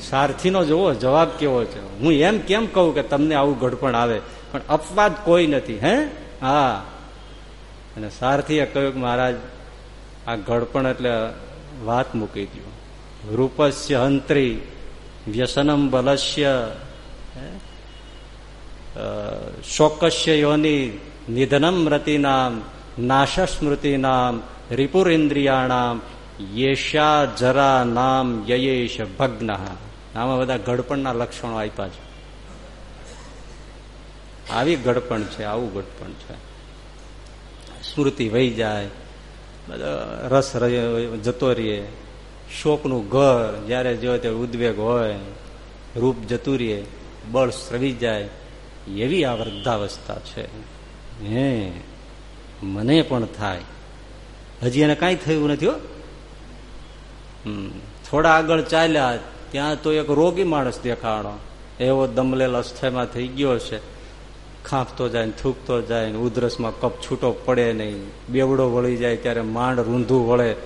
સારથીનો જોવો જવાબ કેવો છે? હું એમ કેમ કહું કે તમને આવું ઘડપણ આવે? પણ અપવાદ કોઈ નથી, હે? હા. અને સારથીએ કહ્યું કે મહારાજ, આ ઘડપણ એટલે વાત મૂકી દો રૂપસ્ય હંત્રી વ્યસનમ બલસ્ય શોકસ્ય યોની નિધનમ રતિનામ નાશ સ્મૃતિનામ રિપુરિન્દ્રિયાણામ યેશા જરા નામ યયેશ ભગ્ન. આમાં બધા ગડપણના લક્ષણો આપ્યા છે. આવી ગડપણ છે, આવું ગડપણ છે. સ્મૃતિ વહી જાય રસ જતો રહીએ. શોકનું ઘર, જયારે જો ઉદ્વેગ હોય, રૂપ જતું રહીએ, બળ સ્રવી જાય, એવી આ વૃદ્ધાવસ્થા છે. હે, મને પણ થાય. હજી એને કાંઈ થયું નથી હો. થોડા આગળ ચાલ્યા, ત્યાં તો એક રોગી માણસ દેખાણો. એવો દમલેલ અસ્થામાં થઈ ગયો છે. ખાંપતો જાય ને થૂકતો જાય ને ઉધરસમાં કપ છૂટો પડે નહીં. બેવડો વળી જાય ત્યારે માંડ રૂંધું વળે.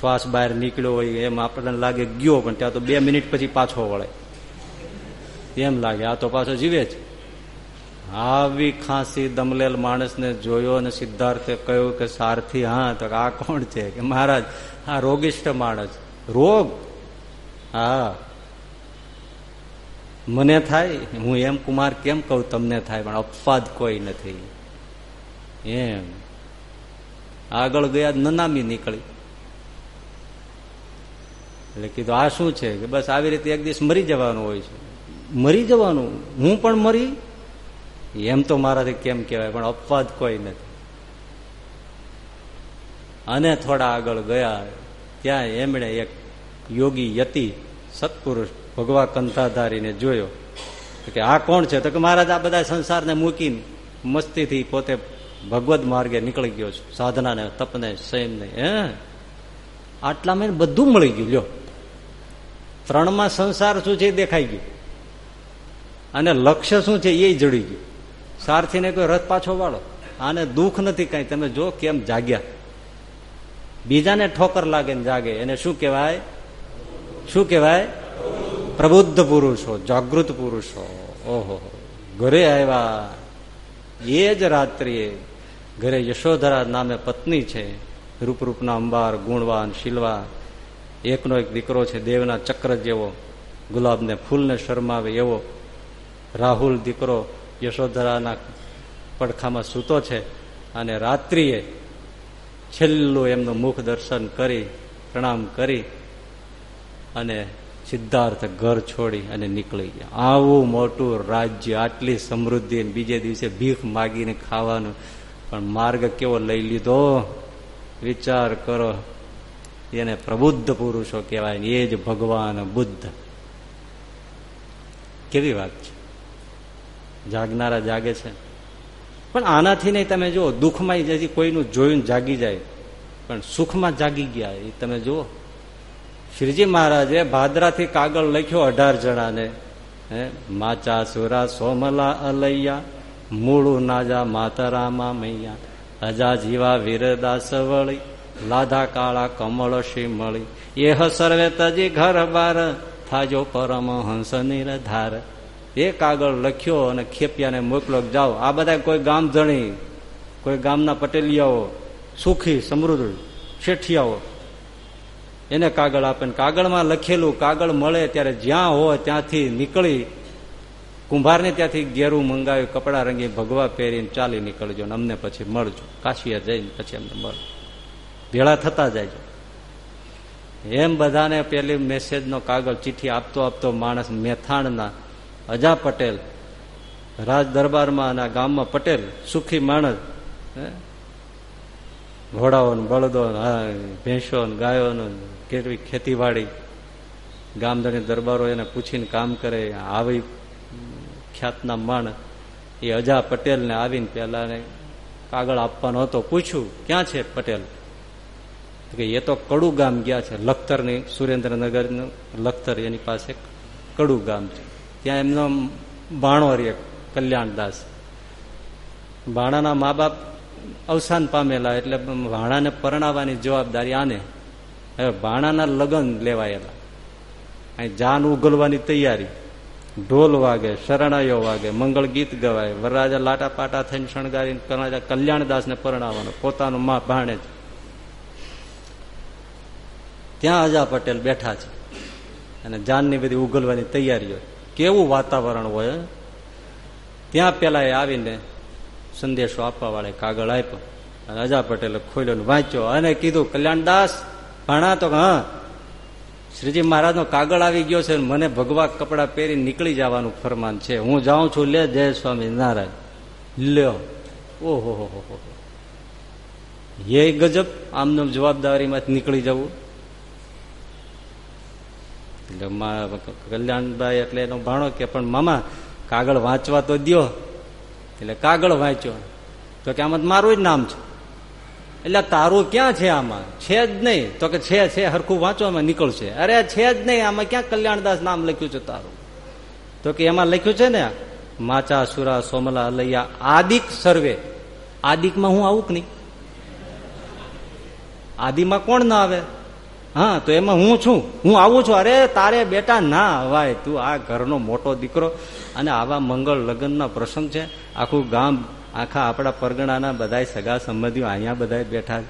શ્વાસ બહાર નીકળ્યો હોય એમ આપણને લાગે ગયો, પણ ત્યાં તો બે મિનિટ પછી પાછો વળે. એમ લાગે, આ તો પાછો જીવે છે. આવી ખાંસી દમલેલ માણસને જોયો અને સિદ્ધાર્થે કહ્યું કે, સારથી હા, તો આ કોણ છે? કે, મહારાજ, આ રોગિષ્ઠ માણસ. રોગ? હા. મને થાય? હું એમ કુમાર કેમ કહું તમને થાય? પણ અપવાદ કોઈ નથી. એમ. આગળ ગયા, નનામી નીકળી. એટલે કીધું, આ શું છે? કે બસ આવી રીતે એક દિવસ મરી જવાનું હોય છે. મરી જવાનું? હું પણ મરી? એમ તો મારાથી કેમ કહેવાય, પણ અપવાદ કોઈ નથી. અને થોડા આગળ ગયા, ત્યાં એમણે એક યોગી યતિ, સત્પુરુષ ભગવા કંથાધારીને જોયો. કે, આ કોણ છે? તો કે, મહારાજ, આ બધા સંસારને મૂકીને મસ્તીથી પોતે ભગવદ માર્ગે નીકળી ગયો છે. સાધનાને, તપને સંયમને હે? આટલા મેં બધું મળી ગયું. લ્યો. ત્રણમાં સંસાર શું છે દેખાઈ ગયું. અને લક્ષ્ય શું છે એ જડી ગયું. સારથીને કોઈ રથ પાછો વાળો. આને દુઃખ નથી કઈ. તમે જો કેમ જાગ્યા. બીજાને ઠોકર લાગે ને જાગે. એને શું કહેવાય? શું કહેવાય? પ્રબુદ્ધ પુરુષો, જાગૃત પુરુષો. ઓહો. ઘરે આવ્યા. એ જ રાત્રિએ ઘરે યશોધરા નામે પત્ની છે. રૂપરૂપના અંબાર ગુણવાન શીલવા. એકનો એક દીકરો છે, દેવના ચક્ર જેવો. ગુલાબને ફૂલને શરમાવે એવો. રાહુલ દીકરો યશોધરાના પડખામાં સૂતો છે અને રાત્રિએ છેલ્લું એમનું મુખ દર્શન કરી, પ્રણામ કરી અને સિદ્ધાર્થ ઘર છોડી અને નીકળી ગયા. આવું મોટું રાજ્ય, આટલી સમૃદ્ધિ બીજે દિવસે ભીખ માગીને ખાવાનું, પણ માર્ગ કેવો લઈ લીધો? વિચાર કરો, એને પ્રબુદ્ધ પુરુષો કહેવાય એ જ ભગવાન બુદ્ધ. કેવી વાત છે? જાગનારા જાગે છે. પણ આનાથી નહીં તમે જુઓ, દુઃખમાં જેથી કોઈનું જોયું જાગી જાય, પણ સુખમાં જાગી ગયા એ તમે જુઓ. શ્રીજી મહારાજે ભાદરાથી કાગળ લખ્યો અઢાર જણાને, હે, માચા સુરા સોમલા અલૈયા, મૂળું નાજા માતરામા મૈયા, અજા જીવા વીરદાસ વળી, લાધા કાળા કમળ મળી એહ સર્વે તજી ઘર બાર, થાજો પરમ પરમહંસ નિરધાર એ કાગળ લખ્યો અને ખેપિયાને મોકલો જાઓ. આ બધા કોઈ ગામ જણી, કોઈ ગામના પટેલિયાઓ, સુખી, સમૃદ્ધ, શેઠિયાઓ. એને કાગળ આપે કાગળમાં લખેલું કાગળ મળે ત્યારે જ્યાં હોય ત્યાંથી નીકળી, કુંભારને ત્યાંથી ઘેરું મંગાવ્યું કપડાં રંગી, ભગવા પહેરીને ચાલી નીકળજો ને અમને પછી મળજો. કાશીએ જઈને પછી અમને મળજો. ભેળા થતા જાય એમ બધાને પેલી મેસેજનો કાગળ ચિઠ્ઠી આપતો આપતો માણસ મેથાણના અજા પટેલ રાજ દરબારમાં અને ગામમાં પટેલ, સુખી માણસ ઘોડાઓ બળદો ભેંસો ગાયો કેવી ખેતીવાડી. ગામધણી દરબારો એને પૂછીને કામ કરે, આવી ખ્યાતના માણ એ અજા પટેલને આવીને પેલા કાગળ આપવાનો હતો, પૂછ્યું, ક્યાં છે પટેલ? કે, એ તો કડુ ગામ ગયા છે, લખતરની, સુરેન્દ્રનગરનું લખતર એની પાસે કડુ ગામ છે. ત્યાં એમનો બાણો રે કલ્યાણદાસ. ભાણાના મા બાપ અવસાન પામેલા એટલે ભાણાને પરણાવવાની જવાબદારી આને. હવે ભાણાના લગ્ન લેવાયેલા. અહીં જાન ઉગલવાની તૈયારી. ઢોલ વાગે, શરણાઈઓ વાગે, મંગળ ગીત ગવાય, વરરાજા લાટા પાટા થઈને શણગારીને કલ્યાણદાસને પરણાવવાનો, પોતાનું માં ભાણે છે ત્યાં અજા પટેલ બેઠા છે. અને જાનની બધી ઉગલવાની તૈયારીઓ. કેવું વાતાવરણ હોય? ત્યાં પેલા એ આવીને સંદેશો આપવા વાળે કાગળ આપ્યો. અને અજા પટેલે ખોલ્યો વાંચ્યો અને કીધું, કલ્યાણદાસ, ભણા તો, હા. શ્રીજી મહારાજનો કાગળ આવી ગયો છે મને ભગવા કપડા પહેરી નીકળી જવાનું ફરમાન છે. હું જાઉં છું, લે, જય સ્વામી નારાયણ. લ્યો. ઓહો હો હો. એ ગજબ આમનો જવાબદારીમાંથી નીકળી જવું. એટલે કલ્યાણભાઈ એટલે એનો ભાણો કે, પણ મામા, કાગળ વાંચવા તો દો એટલે કાગળ વાંચ્યો. તો કે, આમાં મારું જ નામ છે. એટલે તારું ક્યાં છે આમાં? છે જ નહીં. તો કે, છે છે, હરખું વાંચવામાં નીકળશે. અરે છે જ નહીં. આમાં ક્યાં કલ્યાણદાસ નામ લખ્યું છે તારું? તો કે, એમાં લખ્યું છે ને, માચા, સુરા, સોમલા, અલૈયા, આદિક સર્વે. આદિકમાં હું આવું કે નહીં? આદિમાં કોણ ના આવે? હા, તો એમાં હું છું. હું આવું છું. અરે, તારે બેટા, ના ભાઈ તું આ ઘરનો મોટો દીકરો અને આવા મંગળ લગ્નના પ્રસંગ છે. આખું ગામ, આખા આપણા પરગણાના બધા સગા સંબંધીઓ અહીંયા બધા બેઠા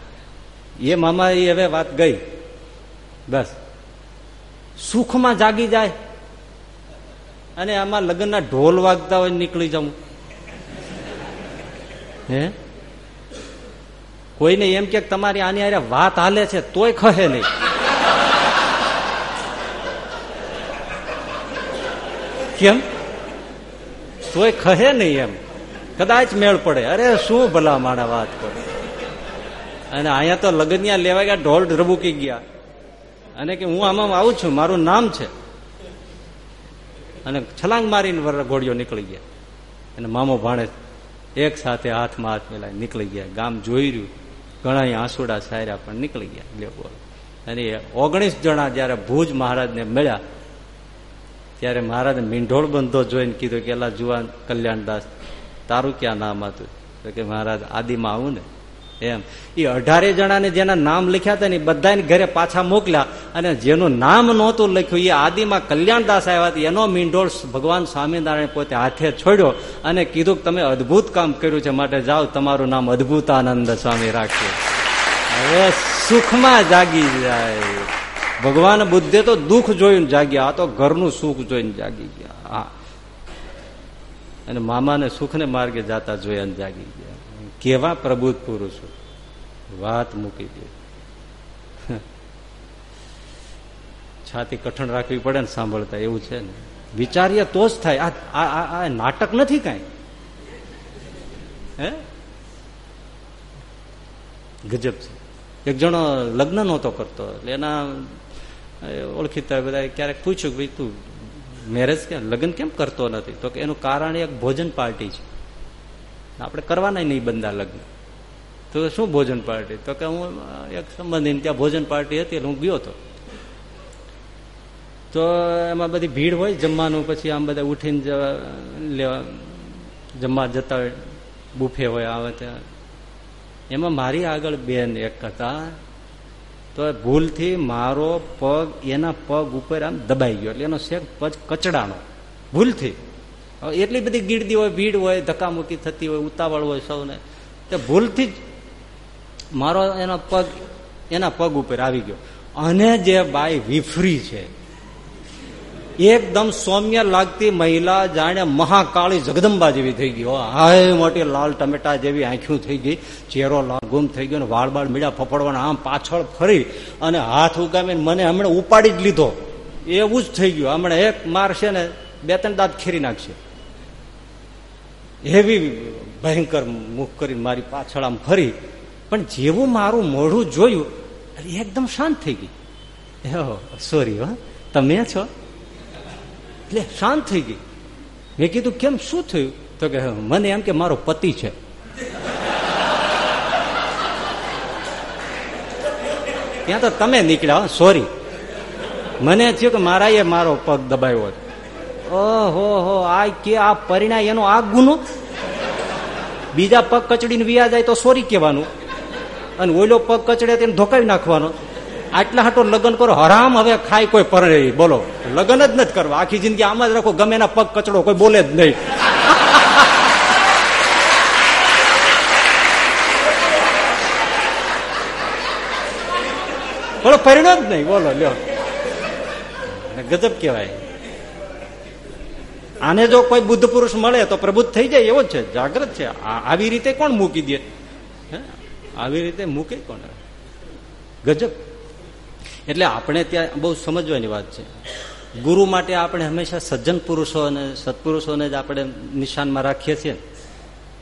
એ મામા, એ હવે વાત ગઈ. બસ. સુખમાં જાગી જાય. અને આમાં લગ્નના ઢોલ વાગતા હોય નીકળી જવું. હે? કોઈને એમ કે તમારી આની આરે વાત હાલે છે, તોય ખહે નહીં. કેમ? તોય ખહે નહીં એમ. કદાચ મેળ પડે. અરે, શું ભલા માણા વાત કરે. અને અહીંયા તો લગનિયા લેવા ગયા, ઢોલ રબુકી ગયા. અને કે હું આમાં આવું છું, મારું નામ છે. અને છલાંગ મારીને ઘોડીઓ નીકળી ગયા. અને મામો ભાણે એક સાથે હાથમાં હાથ મેલા નીકળી ગયા. ગામ જોઈ રહ્યું. ઘણા આંસુડા સાયરા પણ નીકળી ગયા. બોલો. અને ઓગણીસ જણા જયારે ભુજ મહારાજને મળ્યા ત્યારે મહારાજ મીંઢોળ બંધો જોઈને કીધું કે એલા જુવાન કલ્યાણદાસ, તારું ક્યાં નામ હતું? તો કે મહારાજ, આદિમાં આવું ને? એમ. એ અઢારે જણાને જેના નામ લખ્યા હતા ને બધાને ઘરે પાછા મોકલ્યા અને જેનું નામ નહોતું લખ્યું એ આદિમાં કલ્યાણદાસ આવ્યા હતા. એનો મીંઢોળ ભગવાન સ્વામિનારાયણ પોતે હાથે છોડ્યો અને કીધું કે તમે અદભુત કામ કર્યું છે, માટે જાઓ, તમારું નામ અદભુતાનંદ સ્વામી રાખ્યું હવે સુખમાં જાગી જાય. ભગવાન બુદ્ધે તો દુઃખ જોઈને જાગ્યા તો ઘરનું સુખ જોઈને જાગી ગયા. હા. અને મામાને સુખને માર્ગે જાતા જોયા જાગી ગયા. કેવા પ્રબુદ્ધ પુરુષો. વાત મૂકી દે. છાતી કઠણ રાખવી પડે ને સાંભળતા, એવું છે ને. વિચારીએ તો જ થાય. આ નાટક નથી કઈ. હે? ગજબ છે. એક જણો લગ્ન નહોતો કરતો. એટલે એના ઓળખીતા બધા ક્યારેક પૂછ્યું કે ભાઈ, તું મેરેજ કે લગ્ન કેમ કરતો નથી? તો કે, એનું કારણ એક ભોજન પાર્ટી છે. આપણે કરવાના નહીં બંધા લગ્ન. તો શું ભોજન પાર્ટી? તો કે, હું, એક સંબંધી ત્યાં ભોજન પાર્ટી હતી હું ગયો હતો તો એમાં બધી ભીડ હોય જમવાનું, પછી આમ બધા ઉઠીને લેવા જમવા જતા હોય, બુફે હોય, આવે ત્યાં. એમાં મારી આગળ બેન એક હતા. તો ભૂલથી મારો પગ, એના પગ ઉપર આમ દબાઈ ગયો. એટલે એનો શેક પગ કચડાનો ભૂલથી. એટલી બધી ગીર્દી હોય, ભીડ હોય, ધક્કામુક્કી થતી હોય, ઉતાવળ હોય સૌને. તે ભૂલથી જ મારો એનો પગ, એના પગ ઉપર આવી ગયો. અને જે બાઈ વિફરી છે એકદમ સૌમ્ય લાગતી મહિલા જાણે મહાકાળી જગદંબા જેવી થઈ ગઈ હાય, મોટી લાલ ટમેટા જેવી આંખ્યું થઈ ગઈ. ચહેરો ગુમ થઈ ગયો વાળ બાળ મીડા ફફડવાના આમ પાછળ ફરી અને હાથ ઉગામીને મને હમણાં ઉપાડી જ લીધો. એવું જ થઈ ગયું. હમણાં એક મારશે ને બે ત્રણ દાંત ખેરી નાખશે. એવી ભયંકર મુખ કરીને મારી પાછળ આમ ફરી. પણ જેવું મારું મોઢું જોયું એકદમ શાંત થઈ ગઈ. સોરી હો. તમે છો? એટલે શાંત થઈ ગઈ. મેં કીધું, કેમ? શું થયું? તો કે મને એમ કે મારો પતિ છે. ત્યાં તો તમે નીકળ્યા સોરી મને થયું કે મારા એ મારો પગ દબાવ્યો ઓહો, હો, આ કે આ પરિણામ એનો આ ગુનો? બીજા પગ કચડીને વિયા જાય તો સોરી કહેવાનું. અને ઓઈલો પગ કચડે તેને ધોકાવી નાખવાનો. આટલા હાટો લગ્ન કરો, હરામ હવે ખાય કોઈ પરણે બોલો. લગ્ન જ નથી કરવા. આખી જિંદગી આમાં જ રાખો, ગમે એના પગ કચડો, કોઈ બોલે જ નહીં. બોલો પરિણો જ નહીં, બોલો, લ્યો. ગજબ કહેવાય. આને જો કોઈ બુદ્ધ પુરુષ મળે તો પ્રબુદ્ધ થઈ જાય, એવો જ છે, જાગ્રત છે. આવી રીતે કોણ મૂકી દે? આવી રીતે મૂકે કોણ? ગજબ. એટલે આપણે ત્યાં બહુ સમજવાની વાત છે. ગુરુ માટે આપણે હંમેશા સજ્જન પુરુષો અને સત્પુરુષોને જ આપણે નિશાનમાં રાખીએ છીએ.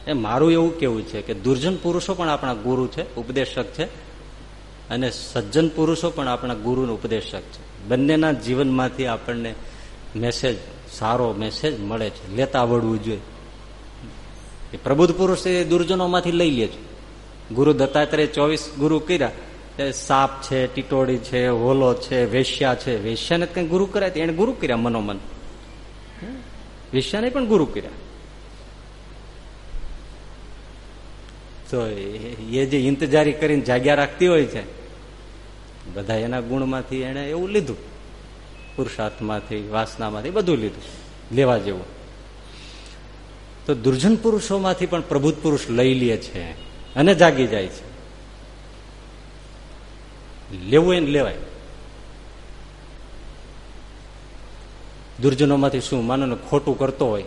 એ મારું એવું કેવું છે કે દુર્જન પુરુષો પણ આપણા ગુરુ છે, ઉપદેશક છે, અને સજ્જન પુરુષો પણ આપણા ગુરુનો ઉપદેશક છે. બંનેના જીવનમાંથી આપણને મેસેજ સારો મેસેજ મળે છે. લેતા આવડવું જોઈએ. પ્રબુદ્ધ પુરુષ એ દુર્જનોમાંથી લઈ લે છે. ગુરુ દત્તાત્રેય ચોવીસ ગુરુ કર્યા. સાપ છે ટીટોડી છે, હોલો છે, વેશ્યા છે. વેશ્યાને કઈ ગુરુ કર્યા એને ગુરુ કર્યા મનોમન. વેશ્યાને પણ ગુરુ કર્યા. તો એ જે ઇંતજારી કરીને જાગ્યા રાખતી હોય છે, બધા એના ગુણમાંથી એને એવું લીધું. પુરુષાર્થમાંથી, વાસનામાંથી બધું લીધું. લેવા જેવું. તો દુર્જન પુરુષોમાંથી પણ પ્રભુત પુરુષ લઈ લે છે અને જાગી જાય છે. લેવું એને લેવાય. દુર્જનોમાંથી શું માનો ને ખોટું કરતો હોય.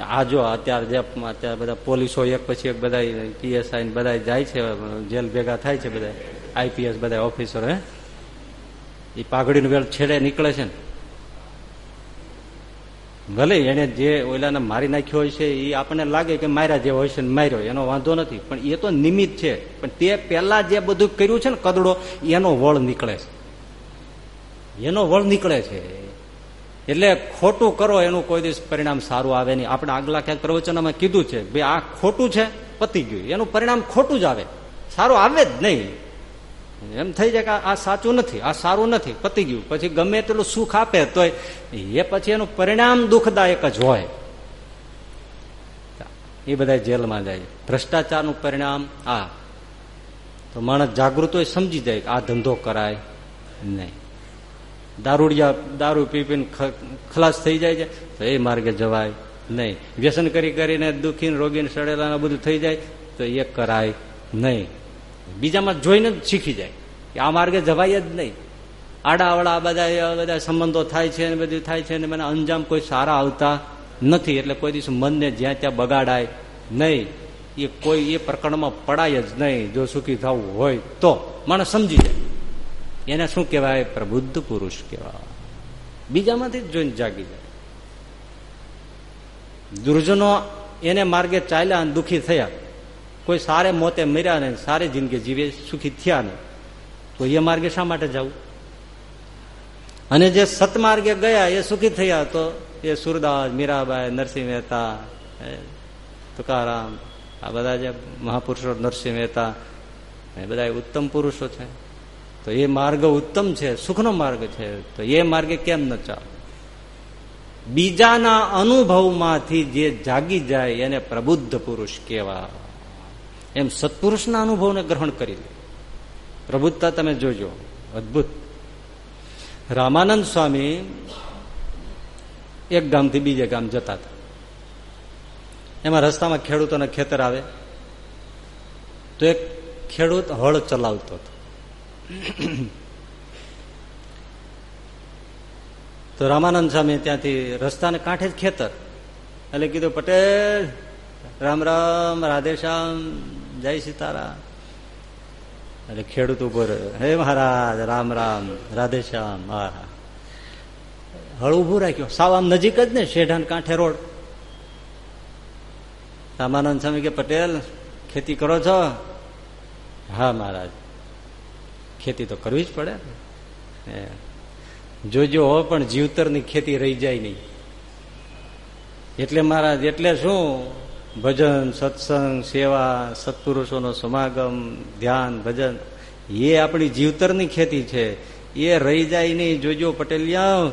આ જો અત્યારે જે અત્યારે બધા પોલીસો એક પછી એક બધા પીએસઆઈ બધા જાય છે, જેલ ભેગા થાય છે બધા. આઈપીએસ બધા ઓફિસરો, હે? એ પાઘડીનું વેલ છેડે નીકળે છે ને. ભલે એને જે ઓલાને મારી નાખ્યો હોય છે, એ આપણને લાગે કે માર્યા જેવો હોય છે માર્યો, એનો વાંધો નથી. પણ એ તો નિમિત્ત છે. પણ તે પહેલા જે બધું કર્યું છે ને કદડો, એનો વળ નીકળે છે. એનો વળ નીકળે છે. એટલે ખોટું કરો, એનું કોઈ દિવસ પરિણામ સારું આવે નહીં. આપણે આગલા ક્યાંક પ્રવચનમાં કીધું છે, ભાઈ આ ખોટું છે, પતી ગયું. એનું પરિણામ ખોટું જ આવે. સારું આવે જ નહીં. એમ થઈ જાય કે આ સાચું નથી, આ સારું નથી, પતી ગયું. પછી ગમે તેટલું સુખ આપે તો એ પછી એનું પરિણામ દુઃખદાયક જ હોય. એ બધા જેલમાં જાય. ભ્રષ્ટાચારનું પરિણામ, આ. તો માણસ જાગૃત હોય સમજી જાય કે આ ધંધો કરાય નહીં. દારૂડિયા, દારૂ પી પીને ખલાસ થઈ જાય છે, તો એ માર્ગે જવાય નહીં. વ્યસન કરી કરીને દુઃખીને રોગીને સડેલા બધું થઈ જાય, તો એ કરાય નહીં. બીજામાં જોઈને જ શીખી જાય કે આ માર્ગે જવાય જ નહીં. આડાવડા બધા બધા સંબંધો થાય છે બધું થાય છે અને મને અંજામ કોઈ સારા આવતા નથી. એટલે કોઈ દિવસ મનને જ્યાં ત્યાં બગાડાય નહીં. એ કોઈ એ પ્રકરણમાં પડાય જ નહીં. જો સુખી થવું હોય તો. માણસ સમજી જાય. એને શું કહેવાય? પ્રબુદ્ધ પુરુષ કહેવાય. બીજામાંથી જ જોઈને જાગી જાય. દુર્જનો એને માર્ગે ચાલ્યા અને દુઃખી થયા. કોઈ સારે મોતે મર્યા ને સારી જિંદગી જીવે, સુખી થયા ને તો એ માર્ગે શા માટે જવું? અને જે સતમાર્ગે ગયા, એ સુખી થયા, તો એ સુરદાસ, મીરાબાઈ, નરસિંહ મહેતા તુકારામ, આ બધા જે મહાપુરુષો, નરસિંહ મહેતા, એ બધા ઉત્તમ પુરુષો છે. તો એ માર્ગ ઉત્તમ છે, સુખનો માર્ગ છે. તો એ માર્ગે કેમ ન ચાલે? બીજાના અનુભવમાંથી જે જાગી જાય, એને પ્રબુદ્ધ પુરુષ કેવા એમ સત્પુરુષના અનુભવને ગ્રહણ કરી લે. પ્રબુદ્ધતા તમે જોજો. અદભુત. રામાનંદ સ્વામી એક ગામથી બીજે ગામ જતા હતા. એમાં રસ્તામાં ખેડૂતોને ખેતર આવે. તો એક ખેડૂત હળ ચલાવતો હતો. તો રામાનંદ સ્વામી ત્યાંથી રસ્તાને કાંઠે જ ખેતર. એટલે કીધું, પટેલ રામ રામ રાધેશ્યામ જય સીતારામ. એટલે ખેડૂત રહ્યો. હે મહારાજ, રામ રામ રાધેશ્યામ હા હળ ઉભું રાખ્યો. સાવ આમ નજીક જ ને, શેઢાન કાંઠે રોડ. રામાનંદ સ્વામી કે, પટેલ, ખેતી કરો છો? હા, મહારાજ. ખેતી તો કરવી જ પડે. જોજો હો, પણ જીવતરની ખેતી રહી જાય નહીં. એટલે મહારાજ, એટલે શું? ભજન, સત્સંગ, સેવા, સત્પુરુષોનો સમાગમ, ધ્યાન, ભજન, એ આપણી જીવતરની ખેતી છે. એ રહી જાય નહીં, જોજો પટેલિયા.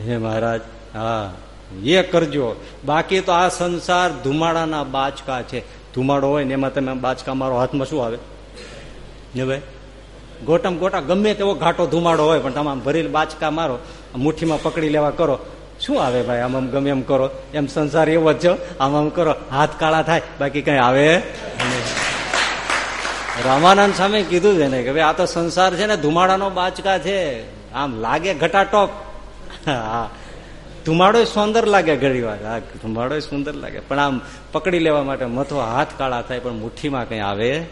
હે મહારાજ, હા, એ કરજો. બાકી તો આ સંસાર ધુમાડાના બાચકા છે. ધુમાડો હોય ને એમાં તમે બાચકા મારો હાથમાં શું આવે? ને ભાઈ, ગોટમ ગોટા ગમે તેવો ઘાટો ધુમાડો હોય, પણ તમામ ભરેલ બાચકા મારો, મુઠ્ઠીમાં પકડી લેવા કરો. શું આવે ભાઈ? આમ આમ ગમે એમ કરો. એમ સંસાર એવો જ છો. આમ આમ કરો. હાથ કાળા થાય. બાકી કઈ આવે? રામાનંદ સામે કીધું છે ને કે ભાઈ, આ તો સંસાર છે ને, ધુમાડાનો બાચકા છે. આમ લાગે ઘટાટોપ હા. ધુમાડો સુંદર લાગે ઘણી વાર. હા ધુમાડો સુંદર લાગે. પણ આમ પકડી લેવા માટે મથો હાથ કાળા થાય, પણ મુઠ્ઠીમાં કઈ આવે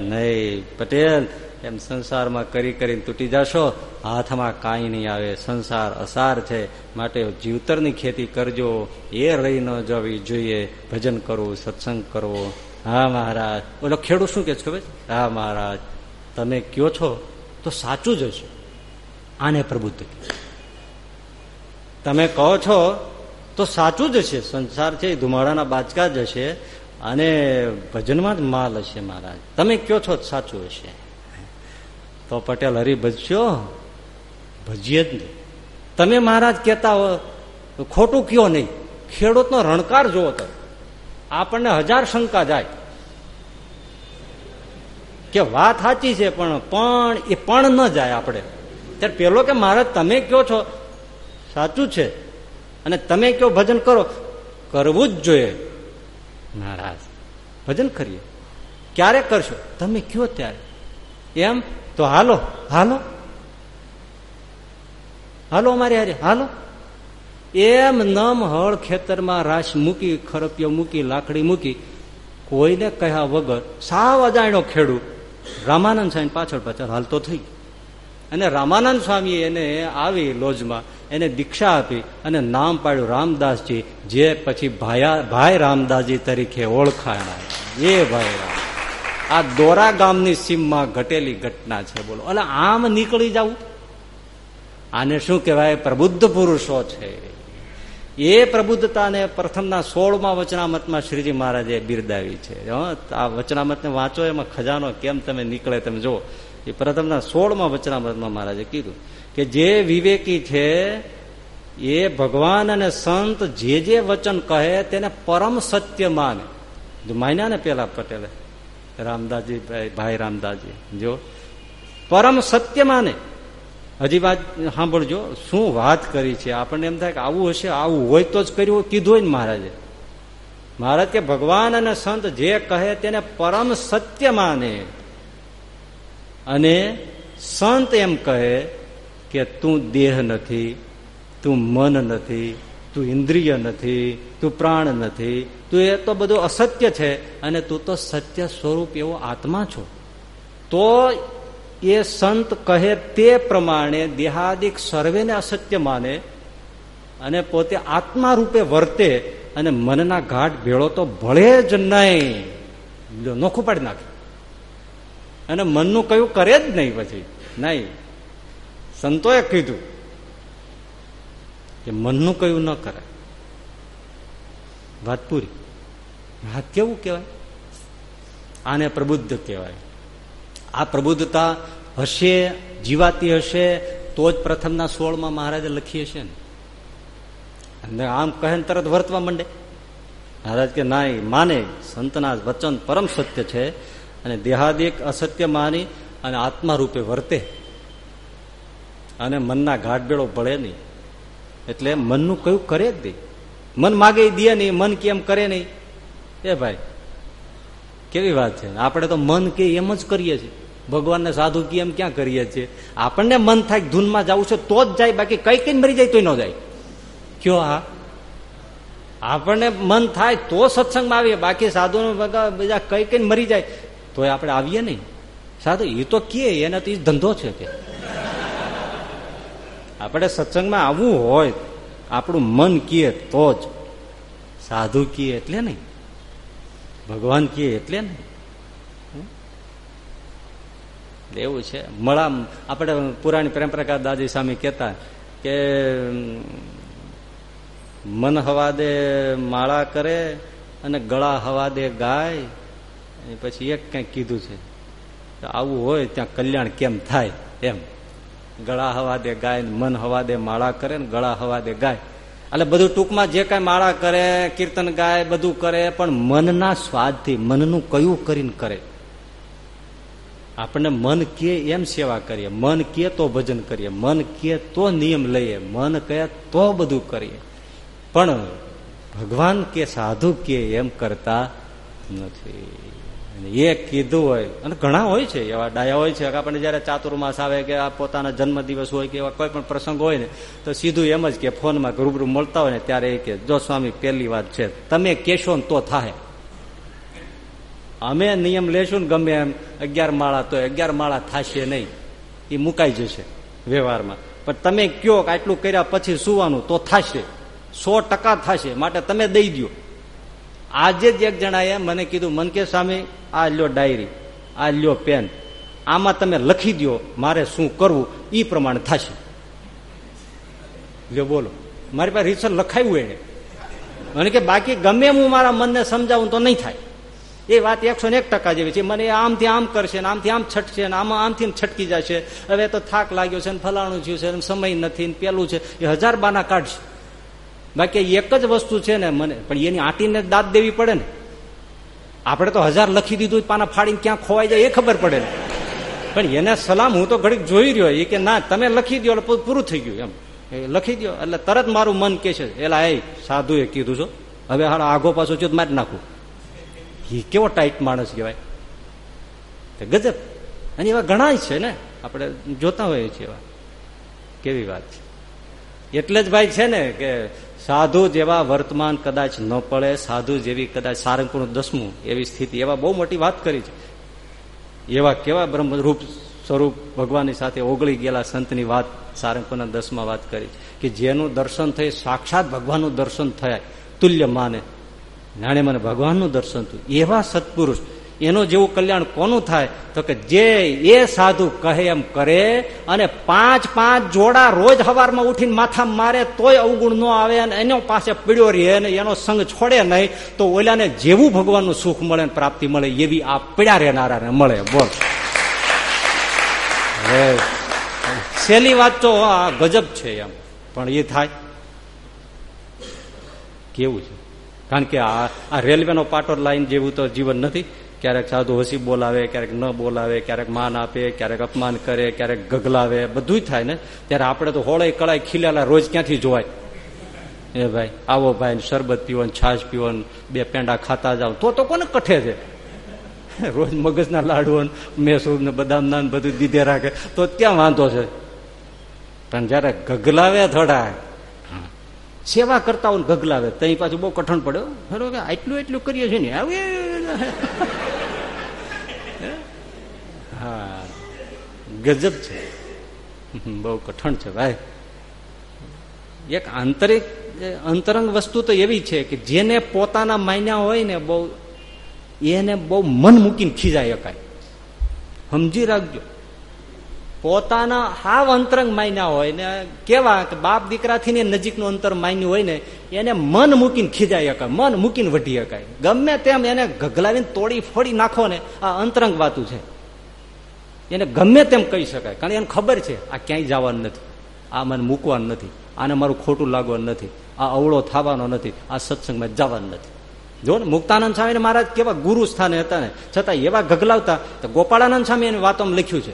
નહીં. પટેલ એમ સંસારમાં કરી કરીને તૂટી જશો, હાથમાં કાંઈ નહીં આવે. સંસાર અસાર છે. માટે જીવતરની ખેતી કરજો. એ રહી ન જવી જોઈએ. ભજન કરવું સત્સંગ કરવો હા, મહારાજ. ઓલો ખેડૂત શું કે છે ખબર હા, મહારાજ. તમે કયો છો તો સાચું જ હશે. આને પ્રબુદ્ધ તમે કહો છો તો સાચું જ હશે. સંસાર છે ધુમાડાના બાચકા જ હશે. અને ભજનમાં જ માલ હશે, મહારાજ. તમે કયો છો સાચું હશે. તો પટેલ હરી ભજશો ભજીએ જ નહીં. તમે મહારાજ કહેતા હો, ખોટું કયો નહીં. ખેડૂતનો રણકાર જોવો તો આપણને હજાર શંકા જાય. કે વાત સાચી છે પણ પણ એ પણ ન જાય આપણે. ત્યારે પેલો કે, મહારાજ, તમે કયો છો? સાચું છે. અને તમે કયો ભજન કરો? કરવું જ જોઈએ. મહારાજ, ભજન કરીએ. ક્યારે કરશો? તમે કયો ત્યારે. એમ? તો હાલો હાલો. હાલો અમારે હારે, હાલો. એમ નમ હળ ખેતરમાં રાશ મૂકી ખરપિયો મૂકી, લાકડી મૂકી, કોઈને કહ્યા વગર સાવ અજાણ્યો ખેડૂત રામાનંદ સ્વામી પાછળ પાછળ હાલતો થઈ. અને રામાનંદ સ્વામી એને આવી લોજમાં એને દીક્ષા આપી અને નામ પાડ્યું રામદાસજી, જે પછી ભાયા ભાઈ રામદાસજી તરીકે ઓળખાણા એ ભાઈ રામ આ દોરા ગામની સીમમાં ઘટેલી ઘટના છે, બોલો. એટલે આમ નીકળી જવું આને શું કહેવાય? પ્રબુદ્ધ પુરુષો છે. એ પ્રબુદ્ધતાને પ્રથમના સોળમાં વચનામતમાં શ્રીજી મહારાજે બિરદાવી છે. આ વચનામતને વાંચો, એમાં ખજાનો કેમ તમે નીકળે તમે જુઓ. એ પ્રથમના સોળમાં વચનામતમાં મહારાજે કીધું કે જે વિવેકી છે, એ ભગવાન અને સંત જે જે વચન કહે, તેને પરમ સત્ય માને. માન્યા ને પેલા પટેલે? રામદાસજી, ભાઈ રામદાસજી. જો? પરમ સત્ય માને. હજી વાત સાંભળજો, શું વાત કરી છે? આપણને એમ થાય કે આવું હશે, આવું હોય તો જ કર્યું કીધું હોય ને મહારાજે. મહારાજ કે ભગવાન અને સંત જે કહે તેને પરમ સત્ય માને. અને સંત એમ કહે કે તું દેહ નથી, તું મન નથી, તું ઇન્દ્રિય નથી તું પ્રાણ નથી, તું એ તો બધું અસત્ય છે અને તું તો સત્ય સ્વરૂપ એવો આત્મા છો. તો એ સંત કહે તે પ્રમાણે દેહાદિક સર્વેને અસત્ય માને અને પોતે આત્મા રૂપે વર્તે અને મનના ઘાટ ભેળો તો ભળે જ નહીં. નોખું પાડી નાખે. અને મનનું કયું કરે જ નહીં પછી. નહીં. સંતોએ કીધું કે મનનું કયું ન કરે. વાત પૂરી વાત કેવું કહેવાય? આને પ્રબુદ્ધ કહેવાય. આ પ્રબુદ્ધતા હશે, જીવાતી હશે, તો જ પ્રથમના સોળમાં મહારાજે લખી હશે ને. આમ કહે તરત વર્તવા માંડે. મહારાજ કે ના માને, સંતના વચન પરમ સત્ય છે અને દેહાદિક અસત્ય માની અને આત્મા રૂપે વર્તે. અને મનના ગાઢબેળો ભળે નહીં. એટલે મનનું કયું કરે જ નહીં. મન માગે દે નહીં, મન કેમ કરે નહીં? એ ભાઈ, કેવી વાત છે? આપણે તો મન કે એમ જ કરીએ છીએ. ભગવાનને સાધુ કે એમ ક્યાં કરીએ છીએ? આપણને મન થાય ધૂનમાં જવું છે તો જ જાય, બાકી કઈ કઈ મરી જાય તો ન જાય. કયો હા આપણને મન થાય તો સત્સંગમાં આવીએ, બાકી સાધુ બીજા કઈ કઈ મરી જાય તો આપણે આવીએ નહીં. સાધુ એ તો કે, એને તો એ ધંધો છે કે. આપણે સત્સંગમાં આવવું હોય આપણું મન કીએ તો જ સાધુ કીએ એટલે નહીં. ભગવાન કીએ એટલે નહીં. એવું છે. મળા આપણે પુરાણી પ્રેમપ્રકાશ દાદી સ્વામી કહેતા કે મન હવા દે માળા કરે અને ગળા હવા દે ગાય પછી એક કંઈક કીધું છે. આવું હોય ત્યાં કલ્યાણ કેમ થાય એમ. ગળા હવા દે ગાય, મન હવા દે માળા કરે ને ગળા હવા દે ગાય. એટલે બધું ટૂંકમાં જે કાંઈ માળા કરે, કીર્તન ગાય, બધું કરે, પણ મનના સ્વાદથી, મનનું કયું કરીને કરે? આપણને મન કે એમ સેવા કરીએ. મન કે તો ભજન કરીએ. મન કે તો નિયમ લઈએ. મન કહે તો બધું કરીએ. પણ ભગવાન કે સાધુ કે એમ કરતા નથી. એ કીધું હોય, અને ઘણા હોય છે, એવા ડાયા હોય છે આપણને જયારે ચાતુર્માસ આવે કે આ પોતાના જન્મદિવસ હોય કે એવા કોઈ પણ પ્રસંગ હોય ને, તો સીધું એમ જ કે ફોનમાં રૂબરૂ મળતા હોય ને, ત્યારે એ કે, જો સ્વામી, પહેલી વાત છે, તમે કેશો ને તો થાય. અમે નિયમ લેશું ને ગમે એમ, અગિયાર માળા તો અગિયાર માળા થશે નહીં. એ મુકાઈ જશે વ્યવહારમાં. પણ તમે કયો આટલું કર્યા પછી સુવાનું તો થશે. સો ટકા થશે. માટે તમે દઈ દો આજે જ એક જણાએ મને કીધું, મન કે સ્વામી, આ લ્યો ડાયરી, આ લ્યો પેન. આમાં તમે લખી દો મારે શું કરવું એ પ્રમાણે થશે. લ્યો, બોલો. મારી પાસે રીતસર લખાયું એને. મને કે, બાકી ગમે હું મારા મનને સમજાવું તો નહીં થાય. એ વાત એકસો એક ટકા જેવી છે. મને આમથી આમ કરશે ને આમથી આમ છટશે ને આમાં આમથી છટકી જશે. હવે તો થાક લાગ્યો છે ને ફલાણું થયું છે સમય નથી પેલું છે. એ હજાર બાના કાઢશે. બાકી એક જ વસ્તુ છે ને મને, પણ એની આંટીને દાંત દેવી પડે ને. આપણે તો હજાર લખી દીધું, પાના ફાડીને ક્યાં ખોવાઈ જાય એ ખબર પડે ને. પણ એને સલામ હું તો ઘડીક જોઈ રહ્યો, એ કે ના, તમે લખી દો એટલે પૂરું થઈ ગયું એમ. લખી દો એટલે તરત મારું મન કે છે, એલા, એ સાધુ એ કીધું છો, હવે હાલ આગો પાછો ચો મારી નાખું. એ કેવો ટાઈટ માણસ કહેવાય. ગજબ. અને એવા ઘણા છે ને, આપણે જોતા હોઈએ છીએ એવા. કેવી વાત છે. એટલે જ ભાઈ છે ને કે સાધુ જેવા વર્તમાન કદાચ ન પડે, સાધુ જેવી કદાચ સારંગપુર દસમું એવી સ્થિતિ, એવા બહુ મોટી વાત કરી છે. એવા કેવા બ્રહ્મરૂપ સ્વરૂપ ભગવાનની સાથે ઓગળી ગયેલા સંતની વાત, સારંગપુરના દસમાં વાત કરી કે જેનું દર્શન થઈ સાક્ષાત ભગવાનનું દર્શન થયા, તુલ્ય માને. જાણે મને ભગવાનનું દર્શન થયું. એવા સત્પુરુષ એનું જેવું કલ્યાણ કોનું થાય? તો કે જે એ સાધુ કહે એમ કરે અને પાંચ પાંચ જોડા રોજ હવારમાં ઉઠીને માથા મારે તોય અવગુણ ન આવે અને એનો પાસે પીડ્યો રહે અને એનો સંગ છોડે નહીં, તો ઓલાને જેવું ભગવાનનું સુખ મળે પ્રાપ્તિ મળે એવી આ પીડા રહેનારાને મળે. બોલ. સહેલી વાત તો આ ગજબ છે એમ, પણ એ થાય. કેવું છે? કારણ કે આ રેલવેનો પાટો લાઈન જેવું તો જીવન નથી. ક્યારેક સાધુ હસી બોલાવે, ક્યારેક ન બોલાવે, ક્યારેક માન આપે, ક્યારેક અપમાન કરે, ક્યારેક ગગલાવે બધું થાય ને? ત્યારે આપણે તો હોળાઈ કળાઈ ખીલેલા રોજ ક્યાંથી જોવાય? એ ભાઈ, આવો ભાઈ શરબત પીવો છાશ પીવો બે પેંડા ખાતા જાવ તો તો કોને કઠે છે? રોજ મગજના લાડવો મેસૂર ને બદામ ના બધું દીધે રાખે. તો ક્યાં વાંધો છે? પણ જયારે ગગલાવે થોડા સેવા કરતા હોય ગગલાવે, તઈ પાછું બહુ કઠણ પડ્યો ખરો કે આટલું એટલું કરીએ છીએ ને? આવે હા, ગજબ છે. બહુ કઠણ છે ભાઈ. એક આંતરિક, અંતરંગ વસ્તુ તો એવી છે કે જેને પોતાના માન્યા હોય ને બહુ, એને બહુ મન મૂકીને ખીજાય શકાય સમજી રાખજો. પોતાના હાવ અંતરંગ માન્યા હોય ને, કેવા કે બાપ દીકરાથી ને નજીકનું અંતર માન્યું હોય ને, એને મન મૂકીને ખીજાય શકાય મન મૂકીને વઢી શકાય ગમે તેમ એને ગગલાવીને તોડી ફોડી નાખો ને, આ અંતરંગ વાતું છે. એને ગમે તેમ કહી શકાય. કારણ એને ખબર છે, આ ક્યાંય જવાનું નથી. આ મને મૂકવાનું નથી. આને મારું ખોટું લાગવાનું નથી. આ અવળો થવાનો નથી. આ સત્સંગમાં જવાનું નથી. જો ને મુક્તાનંદ સ્વામી મહારાજ કેવા ગુરુ સ્થાને હતા ને, છતાં એવા ગગલાવતા, તો ગોપાળાનંદ સ્વામી એની વાતોમાં લખ્યું છે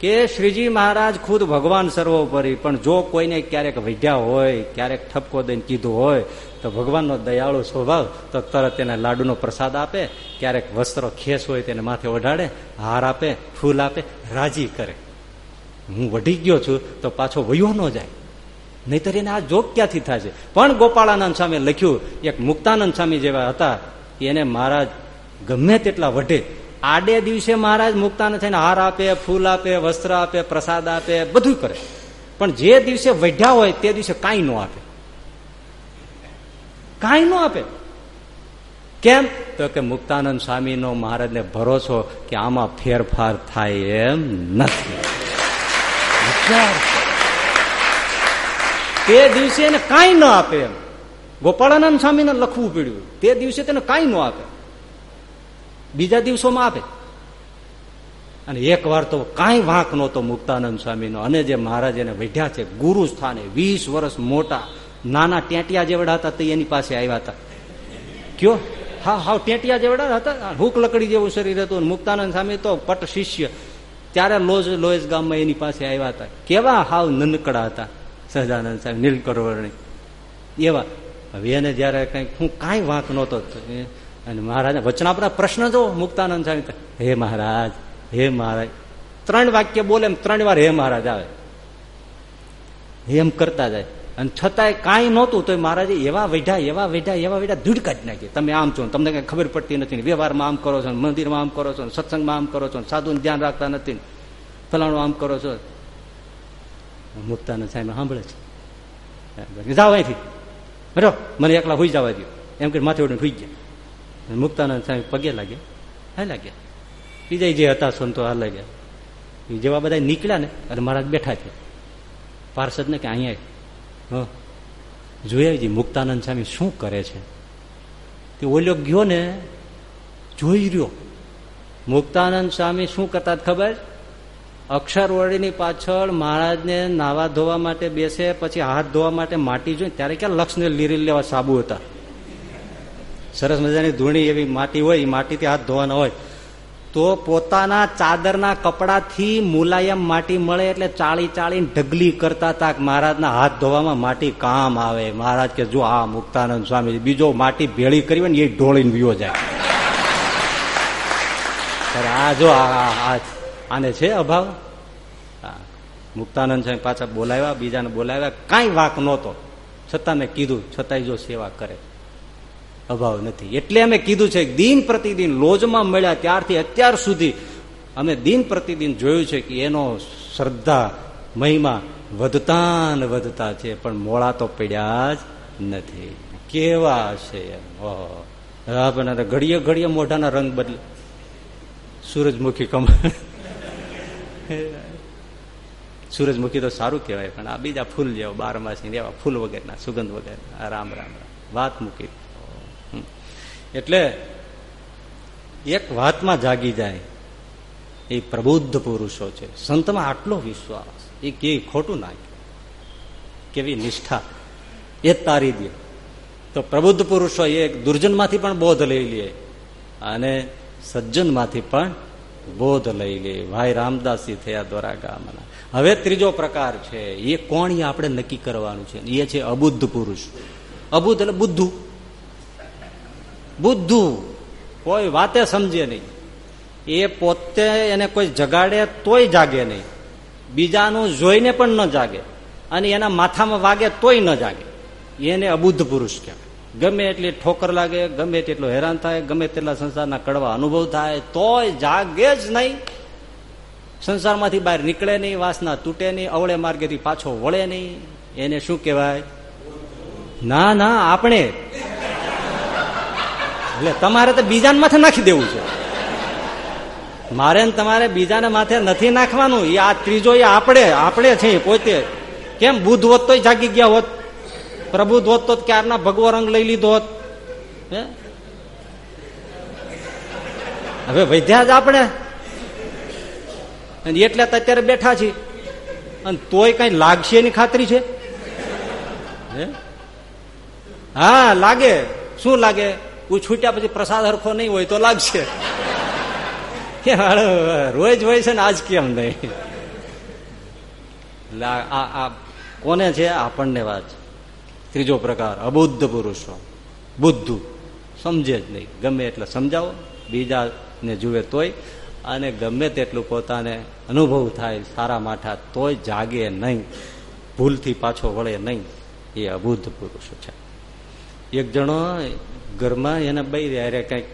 કે શ્રીજી મહારાજ ખુદ ભગવાન સર્વોપરી, પણ જો કોઈને ક્યારેક વઢ્યા હોય, ક્યારેક ઠપકો દઈને કીધું હોય તો ભગવાનનો દયાળુ સ્વભાવ તો તરત એને લાડુનો પ્રસાદ આપે, ક્યારેક વસ્ત્રો ખેસ હોય તેને માથે ઓઢાડે, હાર આપે, ફૂલ આપે, રાજી કરે. હું વઢી ગયો છું તો પાછો વયો ન જાય. નહીતર એને આ જોગ ક્યાંથી છે પણ ગોપાળાનંદ સ્વામી લખ્યું, એક મુક્તાનંદ સ્વામી જેવા હતા, એને મહારાજ ગમે તેટલા વઢે. આડે દિવસે મહારાજ મુક્તાનંદ થઈને હાર આપે, ફૂલ આપે, વસ્ત્ર આપે, પ્રસાદ આપે બધું કરે. પણ જે દિવસે વઢ્યા હોય તે દિવસે કાંઈ ન આપે. કાંઈ ન આપે. કેમ? તો કે મુક્તાનંદ સ્વામીનો મહારાજને ભરોસો કે આમાં ફેરફાર થાય એમ નથી. તે દિવસે એને કાંઈ ન આપે એમ. ગોપાળાનંદ સ્વામીને લખવું પડ્યું. તે દિવસે તેને કાંઈ ન આપે. બીજા દિવસોમાં આપે. અને એક વાર તો કાંઈ વાંક નહોતો મુક્તાનંદ સ્વામીનો. અને જે મહારાજ એને વઢ્યા છે, ગુરુ સ્થાને વીસ વર્ષ મોટા નાના ટેટિયા જેવડા હતા તે એની પાસે આવ્યા હતા. કયો? હા હા, ટેટિયા જેવડા હતા. હુક લકડી જેવું શરીર હતું મુક્તાનંદ સ્વામી તો પટ શિષ્ય. ત્યારે લોજ લોયસ ગામમાં એની પાસે આવ્યા હતા. કેવા હાવ નનકડા હતા સહજાનંદ સાહેબ, નીલકરવર્ણી. એવા. હવે એને જયારે કઈ હું કાંઈ વાંક નહોતો અને મહારાજ વચના આપણા પ્રશ્ન જો મુક્તાનંદ સાહેબ હે મહારાજ હે મહારાજ. ત્રણ વાક્ય બોલે એમ ત્રણ વાર હે મહારાજ આવે. એમ કરતા જાય. અને છતાંય કાંઈ નહોતું તો મહારાજે એવા વેઢા એવા વેઢા એવા વેઢા ધૂડકા જ નાખીએ તમે આમ છો તમને કઈ ખબર પડતી નથી વ્યવહારમાં આમ કરો છો મંદિરમાં આમ કરો છો સત્સંગમાં આમ કરો છો સાધુને ધ્યાન રાખતા નથી ફલાણું આમ કરો છો. મુક્તાનંદ સાહેબ, સાંભળે છે. જાઓ અહીંથી. બરો મને એકલા હોઈ જવા દો એમ કે માથે ઉડીને હોઈ ગયા. મુક્તાનંદ સાહેબ પગે લાગ્યા. હા લાગ્યા. બીજા જે હતા સંતો હા લાગ્યા. જેવા બધા નીકળ્યા ને, અને મહારાજ બેઠા છે. પાર્ષદ ને કે અહીંયા જોયા જી મુક્તાનંદ સ્વામી શું કરે છે? તે ઓલ્યો ગયો ને, જોઈ રહ્યો. મુક્તાનંદ સ્વામી શું કરતા ખબર? અક્ષરવળીની પાછળ મહારાજને નાવા ધોવા માટે બેસે, પછી હાથ ધોવા માટે માટી જોઈ, ત્યારે ક્યાં લક્ષને લીરી લેવા સાબુ હતા? સરસ મજાની ધૂણી એવી માટી હોય, એ માટીથી હાથ ધોવાના હોય. તો પોતાના ચાદરના કપડાથી મુલાયમ માટી મળે એટલે ચાળી ચાળીને ઢગલી કરતા હતા મહારાજના હાથ ધોવામાં માટી કામ આવે. મહારાજ કે, જો આ મુક્તાનંદ સ્વામી બીજો માટી ભેળી કરી ને, એ ઢોળીને વિયો જાય. આ જો આને છે અભાવ? મુક્તાનંદ સ્વામી પાછા બોલાવ્યા, બીજાને બોલાવ્યા. કાંઈ વાક નહોતો. છતાં મેં કીધું, છતાંય જો સેવા કરે. અભાવ નથી. એટલે અમે કીધું છે, દિન પ્રતિદિન લોજમાં મળ્યા ત્યારથી અત્યાર સુધી અમે દિન પ્રતિદિન જોયું છે કે એનો શ્રદ્ધા, મહિમા વધતા ને વધતા છે, પણ મોળા તો પડ્યા જ નથી. કેવા છે આપણને ઘડીએ ઘડીએ મોઢાના રંગ બદલે. સૂરજમુખી કમળ સૂરજમુખી તો સારું કહેવાય, પણ આ બીજા ફૂલ જેવા બારમાસી એવા ફૂલ વગેરેના, સુગંધ વગેરે રામ રામ રામ. વાત મૂકી. એટલે એક વાતમાં જાગી જાય. એ પ્રબુદ્ધ પુરુષો છે. સંતમાં આટલો વિશ્વાસ. એ કે ખોટું નાખે કેવી નિષ્ઠા. એ તારી દે તો પ્રબુદ્ધ પુરુષો એ દુર્જનમાંથી પણ બોધ લઈ લે. અને સજ્જનમાંથી પણ બોધ લઈ લે. ભાઈ રામદાસી થયા દ્વારા ગામના. હવે ત્રીજો પ્રકાર છે. એ કોણ આપણે નક્કી કરવાનું છે. એ છે અબુદ્ધ પુરુષ. અબુદ્ધ એટલે બુદ્ધુ. બુદ્ધુ. કોઈ વાતે સમજે નહીં. એ પોતે એને કોઈ જગાડે તોય જાગે નહીં. બીજાનું જોઈને પણ ન જાગે. અને એના માથામાં વાગે તોય ન જાગે. એને અબુદ્ધ પુરુષ કહેવાય. ગમે એટલી ઠોકર લાગે, ગમે તેટલો હેરાન થાય, ગમે તેટલા સંસારના કડવા અનુભવ થાય, તોય જાગે જ નહીં. સંસારમાંથી બહાર નીકળે નહીં, વાસના તૂટે નહીં, અવળે માર્ગેથી પાછો વળે નહીં. એને શું કહેવાય? ના ના, આપણે એટલે તમારે તો બીજાને માથે નાખી દેવું છે. મારે તમારે બીજાને માથે નથી નાખવાનું. એ આ ત્રીજો એ આપણે આપણે છે પોતે. કેમ બુદ્ધ હોત તોય જાગી ગયા હોત. પ્રભુ હોત તો ક્યારના ભગવો રંગ લઈ લીધો હોત. હવે વૈધ્યા જ આપણે. એટલે અત્યારે બેઠા છીએ. અને તોય કઈ લાગશે એની ખાતરી છે? હા, લાગે. શું લાગે? છૂટ્યા પછી પ્રસાદ હરખો નહીં હોય તો લાગશે. રોજ હોય છે ને આજ કેમ નહીં? આ કોને છે? આપણને વાત. ત્રીજો પ્રકાર, અબુદ્ધ પુરુષો. બુદ્ધુ. સમજે જ નહીં. ગમે એટલે સમજાવો. બીજાને જુએ તોય. અને ગમે તેટલું પોતાને અનુભવ થાય સારા માઠા તોય જાગે નહીં. ભૂલથી પાછો વળે નહીં. એ અબુદ્ધ પુરુષો છે. એક જણો ઘરમાં એને બઈ અરે કંઈક,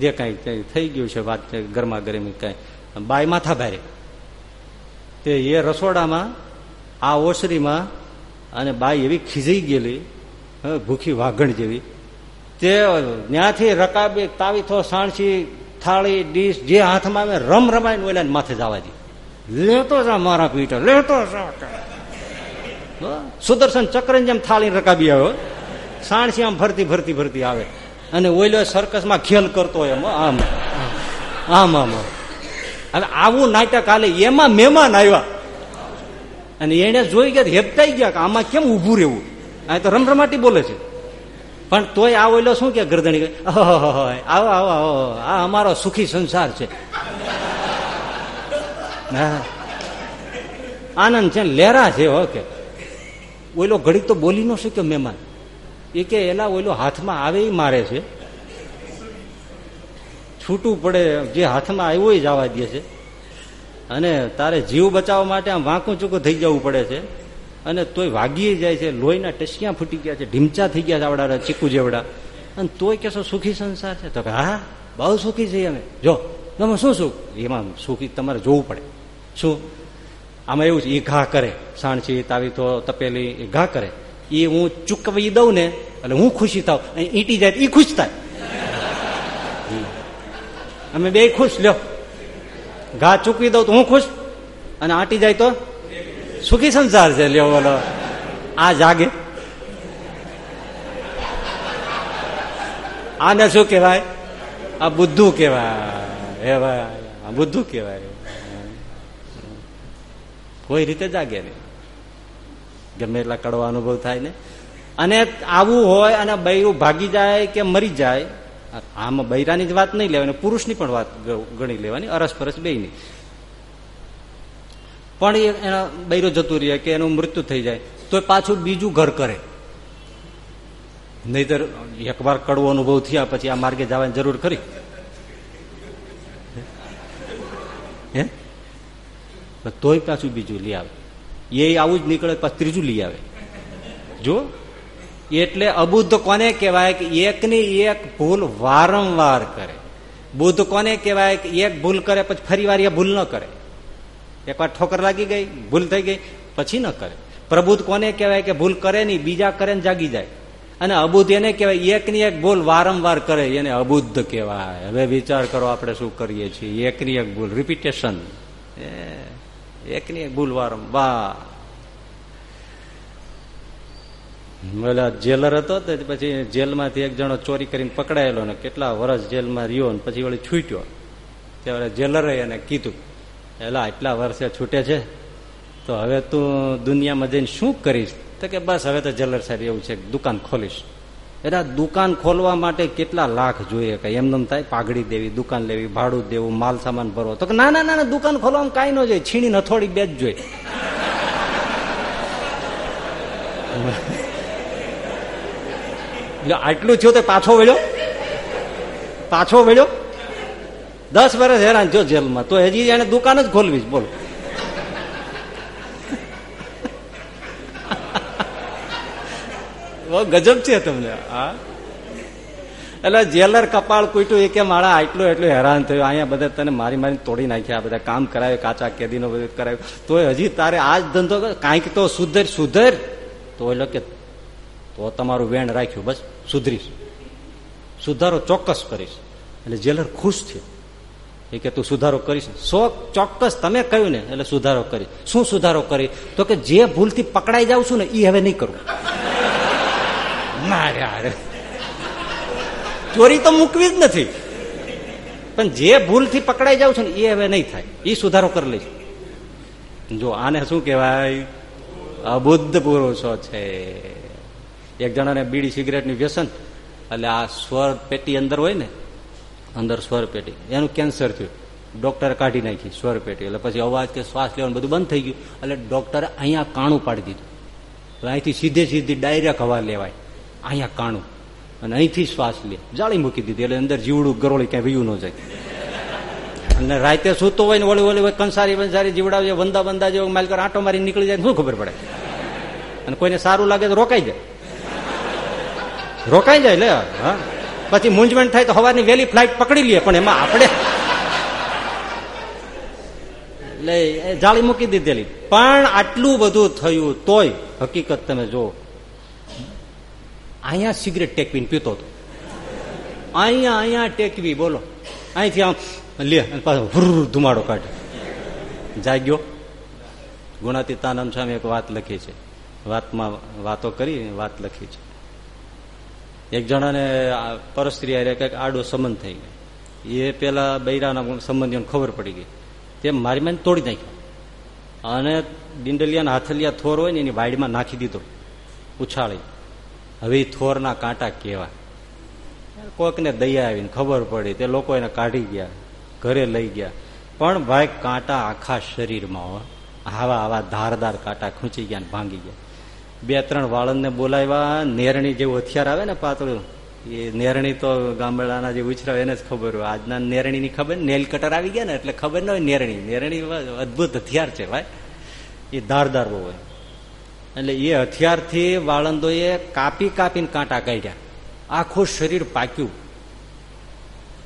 જે કઈ થઈ ગયું છે વાત ગરમા ગરમી કઈ. બાય માથા ભારે તે એ રસોડામાં, આ ઓસરીમાં, અને બાઈ એવી ખીજાઈ ગયેલી ભૂખી વાઘણ જેવી. તે ત્યાંથી રકાબી, તાવીથો, સાણસી, થાળી, ડીશ, જે હાથમાં આવે, રમ રમાઈને ઓલા માથે જવા દે લેતો જા મારા પીઠ, લેતો સુદર્શન ચક્ર જેમ થાળી રકાબી આવ્યો. સાણસી આમ ભરતી ભરતી ભરતી આવે. અને ઓઈલો સર્કસમાં ખેલ કરતો હોય એમ આમ. આમ આમ હવે આવું નાટક હાલે, એમાં મહેમાન આવ્યા. અને એને જોઈ ગયા, હેપટાઈ ગયા કે આમાં કેમ ઉભું રહેવું? આ તો રમરમાટી બોલે છે. પણ તોય આ ઓઈલો શું કે ગરદણી આવો આવો આવો આ અમારો સુખી સંસાર છે. આનંદ છે લહેરા છે ઓકે ઓઈલો ઘડીક તો બોલી ન શક્યો મહેમાન. એ કે એલા ઓલો હાથમાં આવે એ મારે છે. છૂટું પડે, જે હાથમાં આવ્યો એ જવા દે છે. અને તારે જીવ બચાવવા માટે આમ વાંકું ચૂકું થઈ જવું પડે છે. અને તોય વાગી જાય છે, લોહીના ટસિયા ફૂટી ગયા છે, ઢીમચા થઈ ગયા છે આવડા ચીકુ જેવડા. અને તોય કેશો સુખી સંસાર છે. તો કે, હા, બહુ સુખી છીએ અમે. જો તમે શું સુખ? એમાં સુખી તમારે જોવું પડે. શું? આમાં એવું છે એ ઘા કરે. સાણસી તાવી તો તપેલી એ ઘા કરે. એ હું ચૂકવી દઉં ને, એટલે હું ખુશી થાવ ઈટી જાય એ ખુશ થાય. અમે બે ખુશ, લ્યો. ઘા ચૂકવી દઉં તો હું ખુશ. અને આંટી જાય તો, સુખી સંસાર છે, લ્યો, બોલો. આ જાગે. આને શું કહેવાય? આ બુદ્ધુ કહેવાય. બુદ્ધુ કહેવાય. કોઈ રીતે જાગે નહીં. ગમે એટલા કડવા અનુભવ થાય ને. અને આવું હોય અને બૈરું ભાગી જાય કે મરી જાય, આમ બૈરાની જ વાત નહીં લેવાની, પુરુષની પણ વાત ગણી લેવાની અરસપરસ બે ની પણ એ એના બૈરો જતું રહે કે એનું મૃત્યુ થઈ જાય, તો પાછું બીજું ઘર કરે. નહીતર એકવાર કડવો અનુભવ થયા પછી આ માર્ગે જવાની જરૂર ખરી. હે? તોય પાછું બીજું લઈ આવે. એ આવું જ નીકળે પછી ત્રીજું લઈ આવે. જો? એટલે અબુદ્ધ કોને કહેવાય કે એકની એક ભૂલ વારંવાર કરે? બુદ્ધ કોને કહેવાય કે એક ભૂલ કરે પછી ફરી વાર એ ભૂલ ન કરે? એકવાર ઠોકર લાગી ગઈ, ભૂલ થઈ ગઈ, પછી ન કરે. પ્રબુદ્ધ કોને કહેવાય કે ભૂલ કરે નહીં, બીજા કરે ને જાગી જાય. અને અબુદ્ધ એને કહેવાય, એકની એક ભૂલ વારંવાર કરે, એને અબુદ્ધ કહેવાય. હવે વિચાર કરો આપણે શું કરીએ છીએ. એકની એક ભૂલ રિપીટેશન એકની એક ભૂલ વારંવાર પેલા જેલર હતો તો પછી જેલમાંથી એક જણો ચોરી કરીને પકડાયેલો ને કેટલા વર્ષ જેલમાં રહ્યો ને પછી વળી છૂટ્યો. ત્યારે જેલરે એને કીધું, એલા, આટલા વર્ષે છૂટે છે. તો હવે તું દુનિયામાં જઈને શું કરીશ? તો કે, બસ, હવે તો જેલર સાહેબ એવું છે, દુકાન ખોલીશ. એટલે દુકાન ખોલવા માટે કેટલા લાખ જોઈએ કે એમનેમ થાય, પાઘડી દેવી, દુકાન લેવી, ભાડું દેવું, માલ સામાન ભરવો. તો ના ના ના દુકાન ખોલવામાં કાંઈ ન જોઈએ છીણી નથોડી બે જ જોઈએ. આટલું થયું તો પાછો વળ્યો? પાછો વળ્યો? દસ વર્ષ હેરાન જો જેલમાં. તો હજી એને દુકાન જ ખોલવી બોલો. ગજબ છે તમને. હા. એટલે જેલર કપાળ કૂટ્યું, એ કે મારા આટલું એટલું હેરાન થયું. અહીંયા બધા તને મારી મારી તોડી નાખ્યા. બધા કામ કરાવ્યું કાચા કેદીનો બધું કરાવ્યું તો હજી તારે આ જ ધંધો કાંઈક તો સુધર સુધર. તો એટલે કે તો તમારું વેણ રાખ્યું, બસ સુધરીશ. સુધારો ચોક્કસ કરીશ. એટલે જેલર ખુશ થયો. એ કે તું સુધારો કરીશ સો ચોક્કસ તમે કહ્યું ને, એટલે સુધારો કરીશ. શું સુધારો કરી તો કે જે ભૂલથી પકડાઈ જાઉં છું ને એ હવે નહીં કરું. મારે ચોરી તો મૂકવી જ નથી. પણ જે ભૂલથી પકડાઈ જાઉં છું ને, એ હવે નહીં થાય. એ સુધારો કરી લઈશ જો આને શું કહેવાય? અબુદ્ધ પુરુષો છે. એક જણાને બીડી સિગરેટની વ્યસન, એટલે આ સ્વર પેટી અંદર હોય ને, અંદર સ્વર પેટી. એનું કેન્સર થયું. ડોક્ટરે કાઢી નાખી સ્વર પેટી. એટલે પછી અવાજ કે શ્વાસ લેવાનું બધું બંધ થઈ ગયું. એટલે ડોક્ટરે અહીંયા કાણું પાડી દીધું. અહીંથી સીધે સીધી ડાયરેક્ટ હવા લેવાય. અહીંયા કાણું. અને અહીંથી શ્વાસ લે. જાળી મૂકી દીધી, એટલે અંદર જીવડું ગરોળી ક્યાંય વયું ન જાય. અને રાતે સૂતો હોય ને વળી વળી હોય કંસારી વંસારી જીવડા વંદા બંદા જેવો માલ આંટો મારી નીકળી જાય, શું ખબર પડે? અને કોઈને સારું લાગે તો રોકાઈ જાય. રોકાઈ જાય લે, હા. પછી મૂંઝવણ થાય તો હવાની વહેલી ફ્લાઇટ પકડી લઈએ પણ એમાં આપણે એટલે જાળી મૂકી દીધેલી. પણ આટલું બધું થયું તોય હકીકત તમે જો અહીંયા સિગરેટ ટેકવીને પીતો હતો. અહીંયા અહીંયા ટેકવી, બોલો. અહીંથી આમ લે પાછો હુર ધુમાડો કાઢે. જાગ્યો. ગુણાતીતાનંદ સ્વામી એક વાત લખી છે. વાતમાં વાતો કરી, વાત લખી છે. એક જણાને પરસ્ત્રી હારે કંઈક આડો સંબંધ થઈ ગયો. એ પેલા બૈરાના સંબંધીઓને ખબર પડી ગઈ. તે મારી માને તોડી નાખ્યો. અને દિંડલિયાના હાથલિયા થોર હોય ને એની વાડીમાં નાખી દીધો. ઉછાળી. હવે થોરના કાંટા કેવા? કોઈકને દયા આવીને ખબર પડી, તે લોકો એને કાઢી ગયા, ઘરે લઈ ગયા. પણ ભાઈ, કાંટા આખા શરીરમાં આવા આવા ધારદાર કાંટા ખૂંચી ગયા ને ભાંગી ગયા. બે ત્રણ વાળંદને બોલાવ્યા, નેરણી જેવું હથિયાર આવે ને પાતળું? એ નેરણી તો ગામડાના જે ઉછરા એને જ ખબર હોય. આજના નેરણીની ખબર નેલ કટર આવી ગયા ને એટલે ખબર ન હોય નેરણી. નેરણી અદભુત હથિયાર છે ભાઈ. એ ધારદાર બહુ હોય. એટલે એ હથિયારથી વાળંદોએ કાપી કાપીને કાંટા કાઢ્યા. આખું શરીર પાક્યું.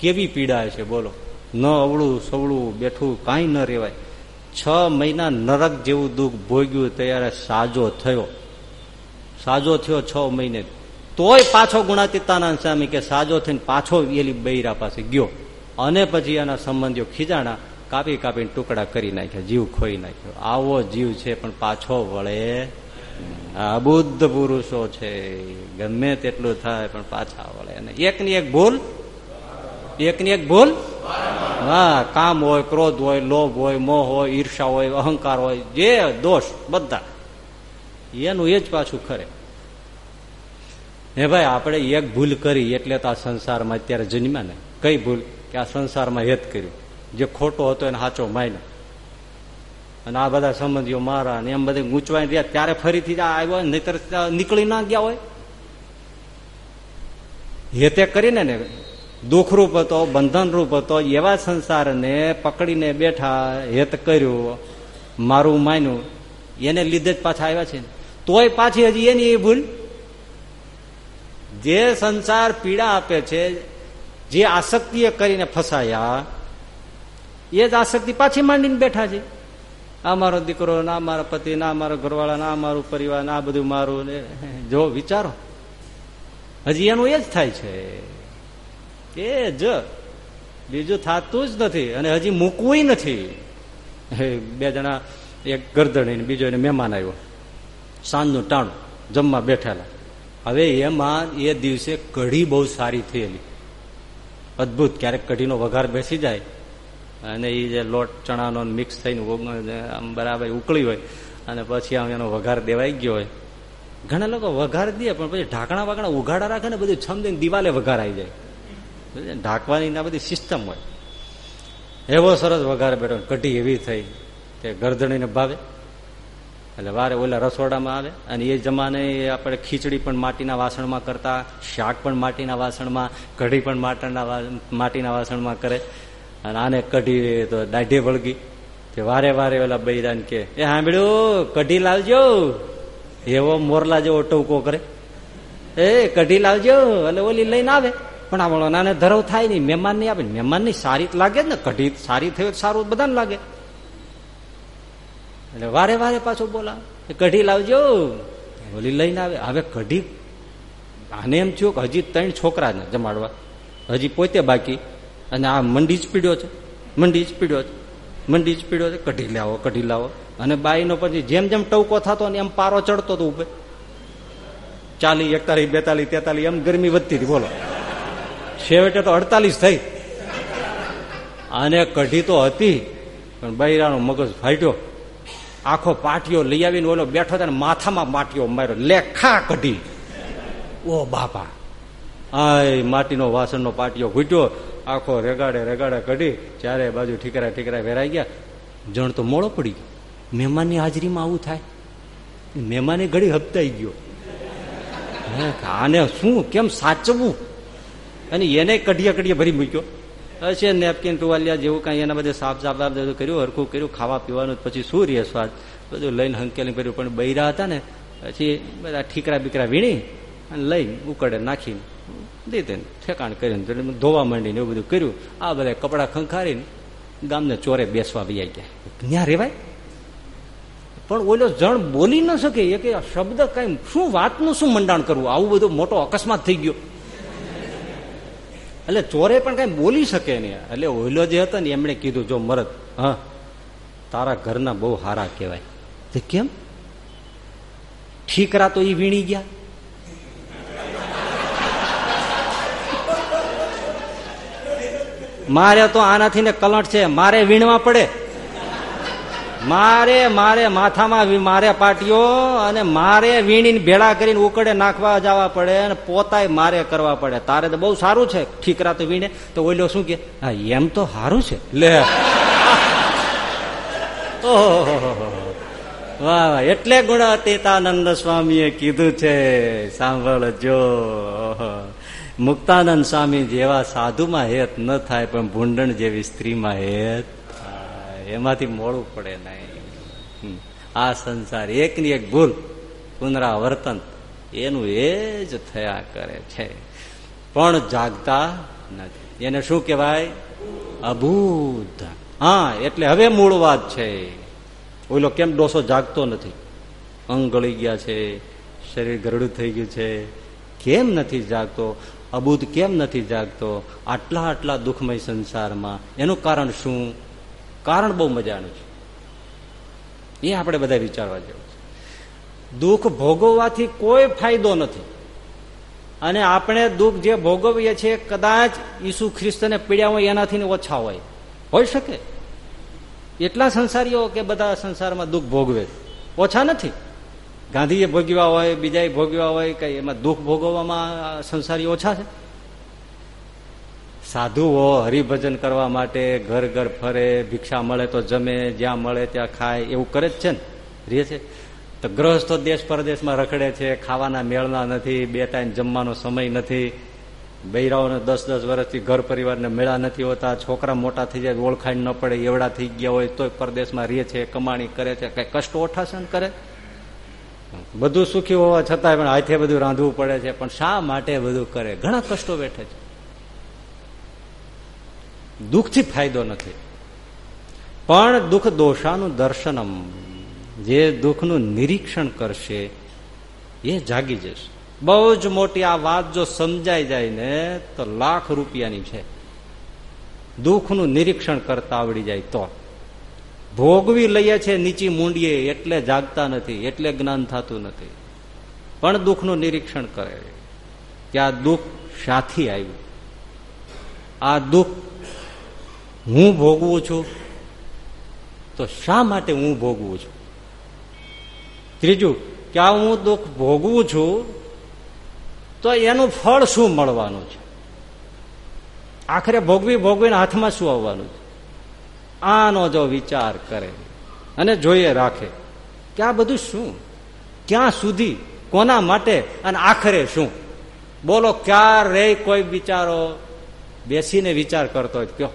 કેવી પીડા છે, બોલો. ન અવળું સવળું બેઠું કાંઈ ન રેવાય છ મહિના નરક જેવું દુઃખ ભોગ્યું ત્યારે સાજો થયો. સાજો થયો છ મહિને. તોય પાછો ગુણાતીતાના સ્વામી કે સાજો થઈને પાછો એલી બૈરા પાસે ગયો. અને પછી એના સંબંધીઓ ખીજાણા, કાપી કાપીને ટુકડા કરી નાખ્યા, જીવ ખોઈ નાખ્યો. આવો જીવ છે, પણ પાછો વળે આ બુદ્ધ પુરુષો છે, ગમે તેટલું થાય પણ પાછા વળે. અને એકની એક ભૂલ, એકની એક ભૂલ? હા, કામ હોય, ક્રોધ હોય, લોભ હોય, મોહ હોય, ઈર્ષા હોય, અહંકાર હોય, જે દોષ, બધા. એનું એ જ પાછું ખરે. હે ભાઈ, આપણે એક ભૂલ કરી એટલે તો આ સંસારમાં અત્યારે જન્મ્યા ને. કઈ ભૂલ? કે આ સંસારમાં હેત કર્યું. જે ખોટો હતો એને સાચો માન્યો. અને આ બધા સંબંધીઓ મારા ને એમ બધે ગૂંચવાઈ રહ્યા. ત્યારે ફરીથી આવ્યો નહીતર નીકળી ના ગયા હોય. હેતે કરીને ને દુઃખરૂપ હતો, બંધનરૂપ હતો, એવા સંસારને પકડીને બેઠા હેત કર્યું. મારું માન્યું એને લીધે જ પાછા આવ્યા છે. તોય પાછી હજી એની એ ભૂલ? જે સંસાર પીડા આપે છે, જે આસક્તિએ કરીને ફસાયા, એ જ આસક્તિ પાછી માંડીને બેઠા છે. આ મારો દીકરો, ના મારા પતિ, ના મારા ઘરવાળા, ના મારું પરિવાર, ના બધું મારું જો વિચારો. હજી એનું એ જ થાય છે. એ જ. બીજું થતું જ નથી અને હજી મૂકવું નથી. બે જણા, એક ગરદણી બીજો એને મહેમાન આવ્યો. સાંજનું ટાણું, જમવા બેઠેલા. હવે એમાં એ દિવસે કઢી બહુ સારી થયેલી. અદભુત, ક્યારેક કઢીનો વઘાર બેસી જાય અને એ જે લોટ ચણાનો મિક્સ થઈને આમ બરાબર ઉકળી હોય અને પછી આમ એનો વઘાર દેવાઈ ગયો હોય. ઘણા લોકો વઘાર દે, પણ પછી ઢાંકણા વાકણા ઉઘાડા રાખે ને બધું છમ દઈને દિવાલે વઘાર આવી જાય. ઢાંકવાની ના બધી સિસ્ટમ હોય. એવો સરસ વઘાર બેઠો કઢી એવી થઈ કે ગરદણીને ભાવે. એટલે વારે ઓલા રસોડામાં આવે અને એ જમાને આપણે ખીચડી પણ માટીના વાસણમાં કરતા, શાક પણ માટીના વાસણમાં, કઢી પણ માટીના માટીના વાસણમાં કરે. અને આને કઢી તો દાઢી વળગી. તે વારે વારે ઓલા બૈરાન કે, એ સાંભળ્યું કઢી લાવજો. એવો મોરલા જેવો ટવકો કરે. એ, કઢી લાવજો. એટલે ઓલી લઈને આવે. પણ આ નાને ધરવ થાય નહીં, મહેમાન નહીં આવે. મહેમાનની સારી લાગે ને, કઢી સારી થયો સારું, બધાને લાગે. એટલે વારે વારે પાછું બોલા કઢી લાવજો. ઓલી લઈને આવે. હવે કઢી, આને એમ થયું કે હજી ત્રણ છોકરા ને જમાડવા. હજી પોતે બાકી. અને આ મંડી જ પીડ્યો છે, મંડી જ પીડ્યો છે, મંડી જ પીડ્યો છે, કઢી લાવો કઢી લાવો. અને બાઈનો પછી જેમ જેમ ટવકો થતો ને એમ પારો ચડતો હતો ઉભે ચાલી એકતાલીસ, બેતાલીસ, તેતાલીસ, એમ ગરમી વધતી હતી, બોલો. છેવટે તો અડતાલીસ થઈ. અને કઢી તો હતી, પણ બૈરાનો મગજ ફાટ્યો. આખો પાટિયો લઈ આવીને ઓલો બેઠો હતો માથામાં માટીઓ માર્યો. લેખા કઢી. ઓ બાપા. આ માટીનો વાસણનો પાટિયો ઘૂટ્યો આખો રેગાડે રેગાડે કઢી, ચારે બાજુ ઠીકરા ઠીકરા વેરાઈ ગયા. જણ તો મોડો પડી ગયો. મહેમાનની હાજરીમાં આવું થાય? મહેમાને ઘડી હપ્તાઈ ગયો. આને શું, કેમ સાચવું અને એને કઢીએ કઢીએ ભરી મૂક્યો. હશે નેપકિન ટુવાલિયા જેવું કાંઈ એના બધે સાફ સાફ બધું કર્યું, હરખું કર્યું, ખાવા પીવાનું, પછી શું રહે સ્વાદ? બધું લઈને હંકેલી કર્યું. પણ બૈરા હતા ને, પછી બધા ઠીકરા બીકરા વીણી અને લઈને ઉકળે, નાખીને. દીધે ઠેકાણ કરીને ધોવા માંડીને એવું બધું કર્યું. આ બધા કપડા ખંખારીને ગામને ચોરે બેસવા બી ગયા. ત્યાં રેવાય? પણ ઓલો જણ બોલી ન શકે. એ કે શબ્દ કઈ શું વાતનું શું મંડાણ કરવું? આવું બધું મોટો અકસ્માત થઈ ગયો. એટલે ચોરે પણ કઈ બોલી શકે નહીં એટલે ઓઈલો જે હતો ને એમણે કીધું, જો મરદ, હા, તારા ઘરના બહુ હારા કહેવાય. કેમ? ઠીકરા તો એ વીણી ગયા. મારે તો આનાથી ને કલંટ છે, મારે વીણવા પડે. મારે મારે માથામાં મારે પાટીઓ અને મારે વીણીને ભેળા કરીને ઉકળે, નાખવા જવા પડે અને પોતાય મારે કરવા પડે. તારે તો બહુ સારું છે ઠીકરા તો વીણે. તો ઓઈલો શું કે, હા, એમ તો સારું છે. લે. વાહ એટલે ગુણાતીતાનંદ સ્વામીએ કીધું છે. સાંભળજો. મુક્તાનંદ સ્વામી જેવા સાધુમાં હેત ન થાય, પણ ભૂંડણ જેવી સ્ત્રીમાં હેત એમાંથી મોડું પડે નહીં. આ સંસાર એકની એક ભૂલ, પુનરાવર્તન, એનું એ જ થયા કરે છે. પણ જાગતા નથી. એને શું કહેવાય? અભૂત. હા, એટલે હવે મૂળ વાત છે. ઓલો કેમ ડોસો જાગતો નથી? અંગ ગળી ગયા છે, શરીર ગરડું થઈ ગયું છે. કેમ નથી જાગતો? અબુદ કેમ નથી જાગતો? આટલા આટલા દુઃખમય સંસારમાં. એનું કારણ શું? કારણ બહુ મજાનું છે. એ આપણે બધા વિચારવા જેવું છે. દુઃખ ભોગવવાથી કોઈ ફાયદો નથી. અને આપણે દુઃખ જે ભોગવીએ છીએ, કદાચ ઈસુ ખ્રિસ્તને પીડ્યા હોય એનાથી ઓછા હોય. હોઈ શકે. એટલા સંસારીઓ કે બધા સંસારમાં દુઃખ ભોગવે. ઓછા નથી. ગાંધીએ ભોગવ્યા હોય, બીજાએ ભોગવ્યા હોય, કઈ એમાં દુઃખ ભોગવવામાં સંસારી ઓછા છે? સાધુઓ હરિભજન કરવા માટે ઘર ઘર ફરે, ભિક્ષા મળે તો જમે, જ્યાં મળે ત્યાં ખાય, એવું કરે જ છે ને? રે છે? તો ગ્રહસ્થો દેશ પરદેશમાં રખડે છે, ખાવાના મેળના નથી, બે ટાઈમ જમવાનો સમય નથી. બૈરાઓને દસ દસ વર્ષથી ઘર પરિવારને મેળા નથી હોતા, છોકરા મોટા થઈ જાય ઓળખાણ ન પડે, એવડા થઈ ગયા હોય તોય પરદેશમાં રહે છે, કમાણી કરે છે, કઈ કષ્ટ ઓઠાસન કરે? બધું સુખી હોવા છતાંય પણ હાથે બધું રાંધવું પડે છે, પણ શા માટે બધું કરે? ઘણા કષ્ટો બેઠે છે. દુઃખથી ફાયદો નથી. પણ દુઃખ દોષાનું દર્શનમ, જે દુઃખનું નિરીક્ષણ કરશે, એ જાગી જશે. બહુ જ મોટી આ વાત જો સમજાઈ જાય ને, તો લાખ રૂપિયાની છે. દુઃખનું નિરીક્ષણ કરતા આવડી જાય તો. ભોગવી લઈએ છે નીચી મૂંડીએ એટલે જાગતા નથી, એટલે જ્ઞાન થતું નથી. પણ દુઃખનું નિરીક્ષણ કરે કે આ દુઃખ સાથી આવ્યું. આ દુઃખ હું ભોગવું છું? તો શા માટે હું ભોગવું છું? ત્રીજું, કે આ હું દુઃખ ભોગવું છું, તો એનું ફળ શું મળવાનું છે? આખરે ભોગવી ભોગવીને હાથમાં શું આવવાનું છે? આનો જો વિચાર કરે અને જોઈએ રાખે કે આ બધું શું? ક્યાં સુધી? કોના માટે? અને આખરે શું? બોલો ક્યારે કોઈ બિચારો બેસીને વિચાર કરતો હોય કયો.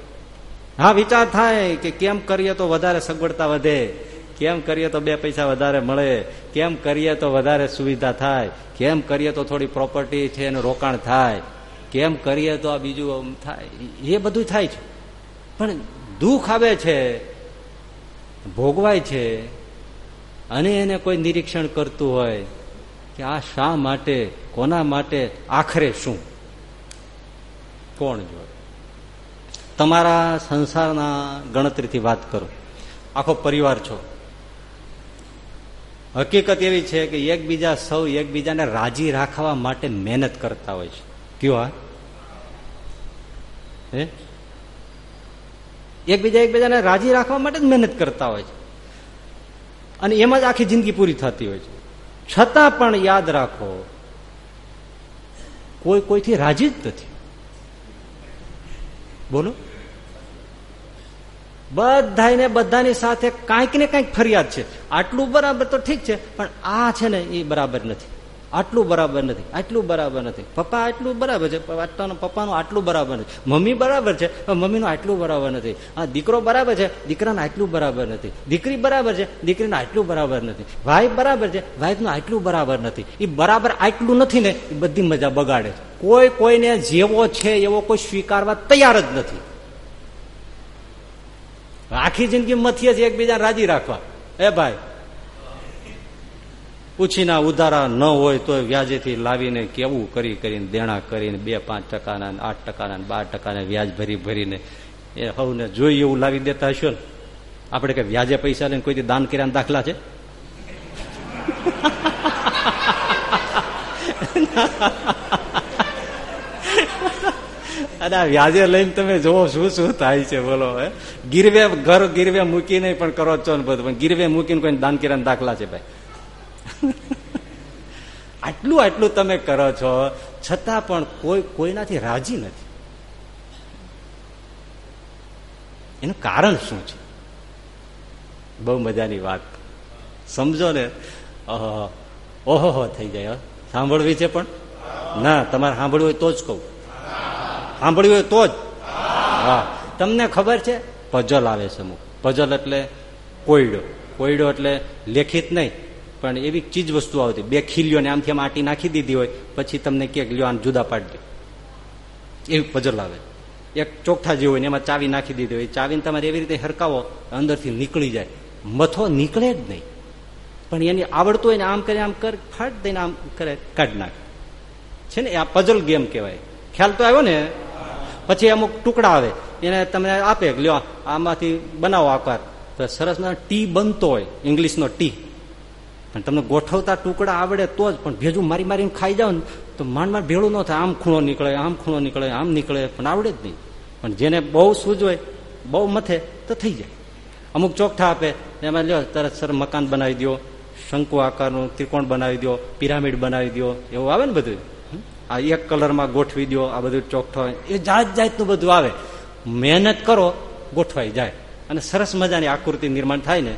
હા, વિચાર થાય કે કેમ કરીએ તો વધારે સગવડતા વધે, કેમ કરીએ તો બે પૈસા વધારે મળે, કેમ કરીએ તો વધારે સુવિધા થાય, કેમ કરીએ તો થોડી પ્રોપર્ટી છે એનું રોકાણ થાય, કેમ કરીએ તો આ બીજું થાય. એ બધું થાય છે. પણ દુઃખ આવે છે, ભોગવાય છે, અને એને કોઈ નિરીક્ષણ કરતું હોય કે આ શા માટે, કોના માટે, આખરે શું? કોણ જો તમારા સંસારના ગણતરીથી વાત કરો. આખો પરિવાર છો. હકીકત એવી છે કે એકબીજા સૌ એકબીજાને રાજી રાખવા માટે મહેનત કરતા હોય છે. કયો આ હે? એકબીજા એકબીજાને રાજી રાખવા માટે જ મહેનત કરતા હોય છે. અને એમાં જ આખી જિંદગી પૂરી થતી હોય છે. છતાં પણ યાદ રાખો, કોઈ કોઈથી રાજી જ નથી. બોલો. બધાને બધાની સાથે કાંઈક ને કાંઈક ફરિયાદ છે. આટલું બરાબર તો ઠીક છે, પણ આ છે ને એ બરાબર નથી. આટલું બરાબર નથી, આટલું બરાબર નથી. પપ્પા આટલું બરાબર છે પપ્પાનું આટલું બરાબર નથી. મમ્મી બરાબર છે મમ્મીનું આટલું બરાબર નથી. આ દીકરો બરાબર છે, દીકરાનું આટલું બરાબર નથી. દીકરી બરાબર છે, દીકરીનું આટલું બરાબર નથી. ભાઈ બરાબર છે ભાઈનું આટલું બરાબર નથી. એ બરાબર આટલું નથી ને એ બધી મજા બગાડે કોઈ કોઈને જેવો છે, એવો કોઈ સ્વીકારવા તૈયાર જ નથી. આખી જિંદગી મથીએ છીએ એકબીજા રાજી રાખવા. એ ભાઈ પૂછીના ઉધારા ન હોય તો વ્યાજેથી લાવીને કેવું કરી કરીને દેણા કરીને બે, પાંચ ટકાના આઠ ટકાના બાર ટકાના વ્યાજ ભરી ભરીને એ હવને જોઈ એવું લાવી દેતા હશો ને? આપણે કે વ્યાજે પૈસા લઈને કોઈ દાન કર્યા દાખલા છે? અને આ વ્યાજે લઈને તમે જોવો શું શું થાય છે બોલો, હે? ગીરવે ઘર ગીરવે મૂકીને પણ કરો છો ને બધું, પણ ગીરવે મૂકીને કોઈ દાન કર્યા દાખલા છે ભાઈ. આટલું આટલું તમે કરો છો, છતાં પણ કોઈ, કોઈનાથી રાજી નથી. એનું કારણ શું છે? બહુ મજાની વાત. સમજો ને. ઓહો થઈ જાય સાંભળવી છે પણ? ના, તમારે સાંભળવું હોય તો જ કહું. સાંભળ્યું હોય તો જ? હા. તમને ખબર છે? પજલ આવે છે અમુક. પજલ એટલે કોયડો. કોયડો એટલે લેખિત નહીં. પણ એવી ચીજ વસ્તુ આવતી. બે ખીલીઓને આમથી આમ આટી નાખી દીધી હોય, પછી તમને ક્યાંક લ્યો આને જુદા પાડી દો. એવી પજલ આવે. એક ચોખ્ઠા જેવું હોય ને એમાં ચાવી નાખી દીધી હોય. ચાવીને તમારે એવી રીતે હરકાવો, અંદરથી નીકળી જાય. મથો નીકળે જ નહીં. પણ એની આવડતું હોય ને આમ કરે, આમ કર, ફાટ દઈને આમ કરે, કાઢી નાખે. છે ને, આ પઝલ ગેમ કહેવાય. ખ્યાલ તો આવ્યો ને? પછી અમુક ટુકડા આવે. એને તમને આપે લ્યો આમાંથી બનાવો આકાર. તો સરસ ટી બનતો હોય, ઇંગ્લિશનો ટી. પણ તમને ગોઠવતા ટુકડા આવડે તો જ, પણ ભેજું મારી મારીને ખાઈ જાવ ને, તો માંડ માંડ ભેળું ન થાય. આમ ખૂણો નીકળે, આમ ખૂણો નીકળે, આમ નીકળે, પણ આવડે જ નહીં. પણ જેને બહુ સૂજ હોય, બહુ મથે, તો થઈ જાય. અમુક ચોકઠા આપે, એમાં લ્યો, તરત સર મકાન બનાવી દો શંકુ આકારનું ત્રિકોણ બનાવી દો પિરામિડ બનાવી દો એવું આવે ને બધું? આ એક કલરમાં ગોઠવી દો આ બધું ચોકઠો એ જાત જાતનું બધું આવે. મહેનત કરો, ગોઠવાઈ જાય. અને સરસ મજાની આકૃતિ નિર્માણ થાય ને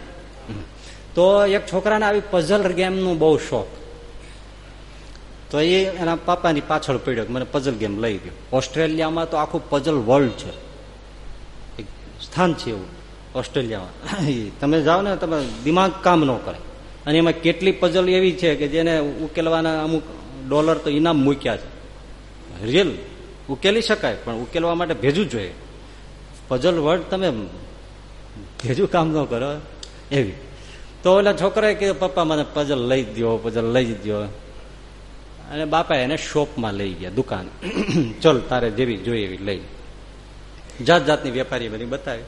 તો એક છોકરાને આવી પઝલ ગેમનું બહુ શોખ. તો એ એના પાપાની પાછળ પડ્યો મને પઝલ ગેમ લઈ ગયો. ઓસ્ટ્રેલિયામાં તો આખું પઝલ વર્લ્ડ છે. એક સ્થાન છે એવું, ઓસ્ટ્રેલિયામાં. તમે જાઓ ને તમે દિમાગ કામ ન કરે. અને એમાં કેટલી પઝલ એવી છે કે જેને ઉકેલવાના અમુક ડોલર તો ઇનામ મૂક્યા છે. રિયલ ઉકેલી શકાય, પણ ઉકેલવા માટે ભેજું જોઈએ. પઝલ વર્ડ તમે ભેજું કામ ન કરો, એવી. તો ઓલા છોકરાએ કીધું, પપ્પા, મને પઝલ લઈ દો પઝલ લઈ દો અને બાપા એને શોપમાં લઈ ગયા, દુકાન. ચલ, તારે જેવી જોઈએ એવી લઈ. જાત જાતની વેપારી બધી બતાવી.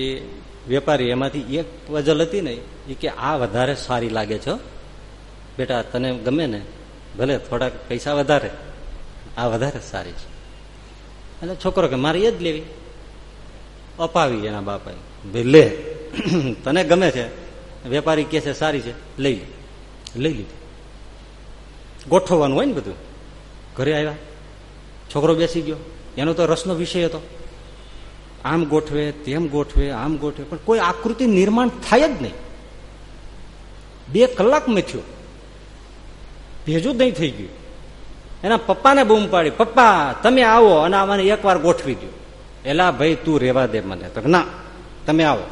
એ વેપારી એમાંથી એક પઝલ હતી ને એ કે, આ વધારે સારી લાગે છે બેટા, તને ગમે ને? ભલે થોડાક પૈસા વધારે, આ વધારે સારી છે. એટલે છોકરો કે, મારે એ જ લેવી. અપાવી એના બાપાએ. લે તને ગમે છે? વેપારી કે છે, સારી છે, લઈ લઈ લીધી. ગોઠવવાનું હોય ને બધું. ઘરે આવ્યા. છોકરો બેસી ગયો. એનો તો રસનો વિષય હતો. આમ ગોઠવે, તેમ ગોઠવે, આમ ગોઠવે. પણ કોઈ આકૃતિ નિર્માણ થાય જ નહીં. બે કલાક મેથ્યો. ભેજું જ નહીં થઈ ગયું. એના પપ્પાને બૂમ પાડી, પપ્પા, તમે આવો. અને આમાં એકવાર ગોઠવી દો એલા ભાઈ, તું રેવા દે મને. તો ના, તમે આવો.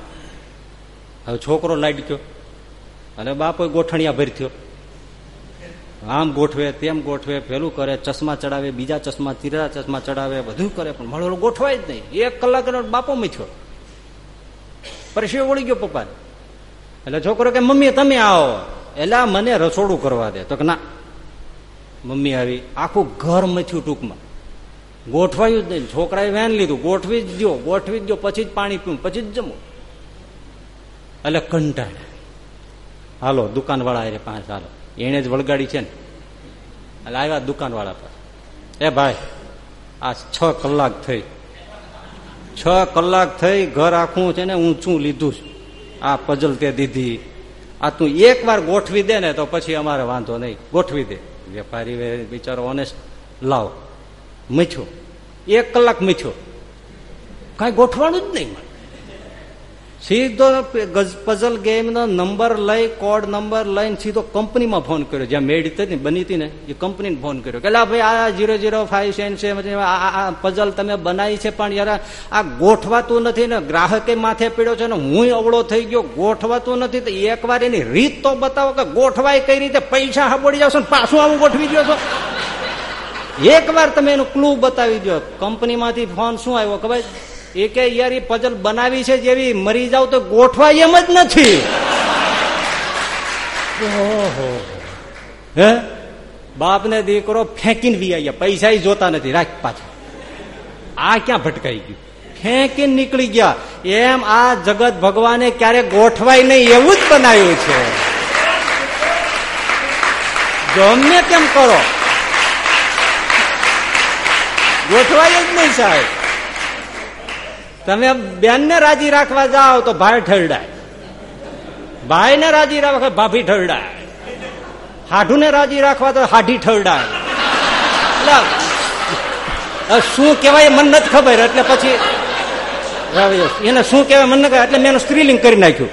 હવે છોકરો લાઈટ ગયો અને બાપો ગોઠણિયા ભરી થયો. આમ ગોઠવે, તેમ ગોઠવે, પેલું કરે, ચશ્મા ચડાવે, બીજા ચશ્મા તીરા ચશ્મા ચડાવે, બધું કરે, પણ મળેલો ગોઠવાય જ નહીં. એક કલાક બાપો મથ્યો પરસેવો વળી ગયો પપ્પાને. એટલે છોકરો કે, મમ્મી, તમે આવો. એટલે મને રસોડું કરવા દે. તો કે, ના. મમ્મી આવી, આખું ઘર મથ્યું ટૂંકમાં. ગોઠવાયું જ નહીં. છોકરાએ વેન લીધું. ગોઠવી જ દો ગોઠવી જ દો પછી જ પાણી પીવું, પછી જ જમો એટલે કંટાળ. હાલો દુકાન વાળા એ પાંચ હાલો. એને જ વળગાડી છે ને. એટલે આવ્યા દુકાન વાળા પર એ ભાઈ, આ છ કલાક થઈ. છ કલાક થઈ, ઘર આખું છે ને ઊંચું લીધું છે. આ પજલ તે દીધી. આ તું એક વાર ગોઠવી દે ને તો પછી અમારે વાંધો નહીં. ગોઠવી દે. વેપારી બિચારો ઓનેસ્ટ લાવ. મીઠું. એક કલાક મીઠું. કઈ ગોઠવાનું જ નહીં સીધો પઝલ ગેમ નો નંબર લઈ કોડ નંબર લઈને સીધો કંપનીમાં ફોન કર્યો. જ્યાં મેડ હતી બની હતી ને, એ કંપનીને ફોન કર્યો. કે ભાઈ, આ જીરો જીરો ફાઈવ સેન છે આ પઝલ તમે બનાવી છે, પણ યાર આ ગોઠવાતું નથી ને, ગ્રાહકે માથે પીડ્યો છે ને હું અવળો થઈ ગયો, ગોઠવાતું નથી, તો એકવાર એની રીત તો બતાવો કે ગોઠવાય કઈ રીતે, પૈસા હબોડી જાવ છો પાછું આવું ગોઠવી દો છો. એકવાર તમે એનું ક્લુ બતાવી દો કંપનીમાંથી ફોન શું આવ્યો ભાઈ એ કે યાર એ પઝલ બનાવી છે જેવી મરી જાવ તો ગોઠવા એમ જ નથી. હે? બાપ ને દીકરો ફેંકીને વી આવ્યા પૈસા જોતા નથી. રાખ પાછા. આ ક્યાં ભટકાઈ ગયું? ફેંકીને નીકળી ગયા. એમ આ જગત ભગવાને ક્યારે ગોઠવાય નહીં એવું જ બનાવ્યું છે. ગમે કેમ કરો? ગોઠવાય જ નહીં સાહેબ. તમે બેનને રાજી રાખવા જાઓ તો ભાઈ ઠરડાય. ભાઈ ને રાજી રાખવા ભાભી ઠરડાય. હાઢુને રાજી રાખવા તો હાઢી ઠરડાય. એટલે શું કેવાય મન નથી ખબર, એટલે પછી એને શું કહેવાય મન નથી એટલે મેં એનું સ્ત્રીલિંગ કરી નાખ્યું.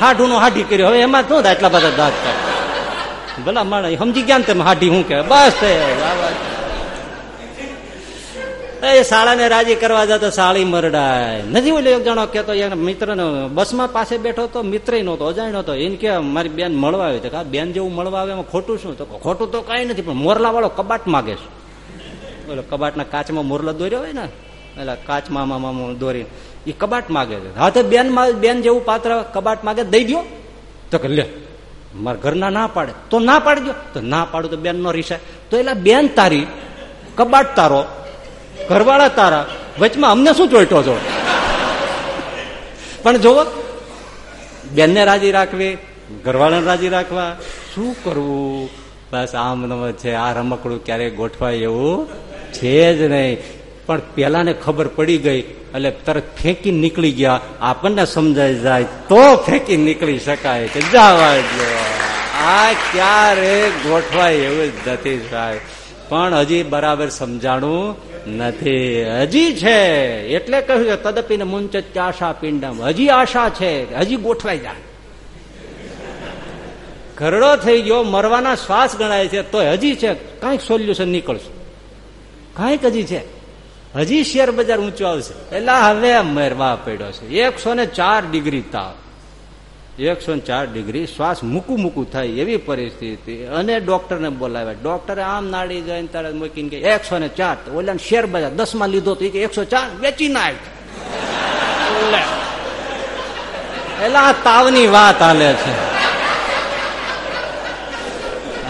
હાઢું નું હાઢી કર્યું. હવે એમાં શું એટલા બધા દાંત થાય ભલા માણસ સમજી ગયા ને તમે હાઢી શું કહેવાય? બસ એ શાળાને રાજી કરવા જતો સાળી મરડાય. નથી ઓલો એક જણો કેતો મિત્ર બસમાં પાસે બેઠો તો મિત્ર નહોતો, અજાણ નહોતો. એને કે, મારી બેન મળવા આવે. તો બેન જેવું મળવા આવે એમાં ખોટું શું? તો ખોટું તો કઈ નથી, પણ મોરલા વાળો કબાટ માગે છે. બોલો કબાટના કાચમાં મોરલા દોર્યો હોય ને એટલે કાચમાં મામા દોરી એ કબાટ માગે છે. હા, તો બેન બેન જેવું પાત્ર કબાટ માગે દઈ દો તો કે, લે, મારા ઘરના ના પાડે. તો ના પાડી દો તો ના પાડું તો બેન નો રીસાય. તો એટલે બેન તારી, કબાટ તારો ઘરવાળા તારા વચમાં અમને શું ચોઈટો છો? પણ જોવો, બેનને રાજી રાખવી, ઘરવાળાને રાજી રાખવા, શું કરવું? બસ આમ છે, આ રમકડું ક્યારેય ગોઠવાય એવું છે જ નહીં. પણ પેલાને ખબર પડી ગઈ, એટલે તરત ફેંકી નીકળી ગયા. આપણને સમજાઈ જાય તો ફેંકી નીકળી શકાય કે જવા આ ક્યારે ગોઠવાય એવું જ નથી સાહેબ. પણ હજી બરાબર સમજાણું નથી, હજી છે. એટલે કહ્યું કે તદપીને મુંચ આશા પિંડમ. હજી આશા છે, હજી ગોઠવાઈ જાય. ઘરડો થઈ ગયો, મરવાના શ્વાસ ગણાય છે તો હજી છે, કંઈક સોલ્યુશન નીકળશે. કંઈક હજી છે. હજી શેર બજાર ઊંચું આવશે. એટલે હવે મરવા પડ્યો છે. એકસો ચાર ડિગ્રી તાવ એકસો ચાર ડિગ્રી શ્વાસ મૂકું મૂકું થાય એવી પરિસ્થિતિ. અને ડોક્ટરને બોલાવ્યા. ડોક્ટરે આમ નાડી જઈને તારે મૂકીને કે એકસો ને ચાર ઓલા શેર બજાર દસમાં લીધો તો કે એકસો ચાર વેચી નાખ. એટલે આ તાવની વાત હાલે છે.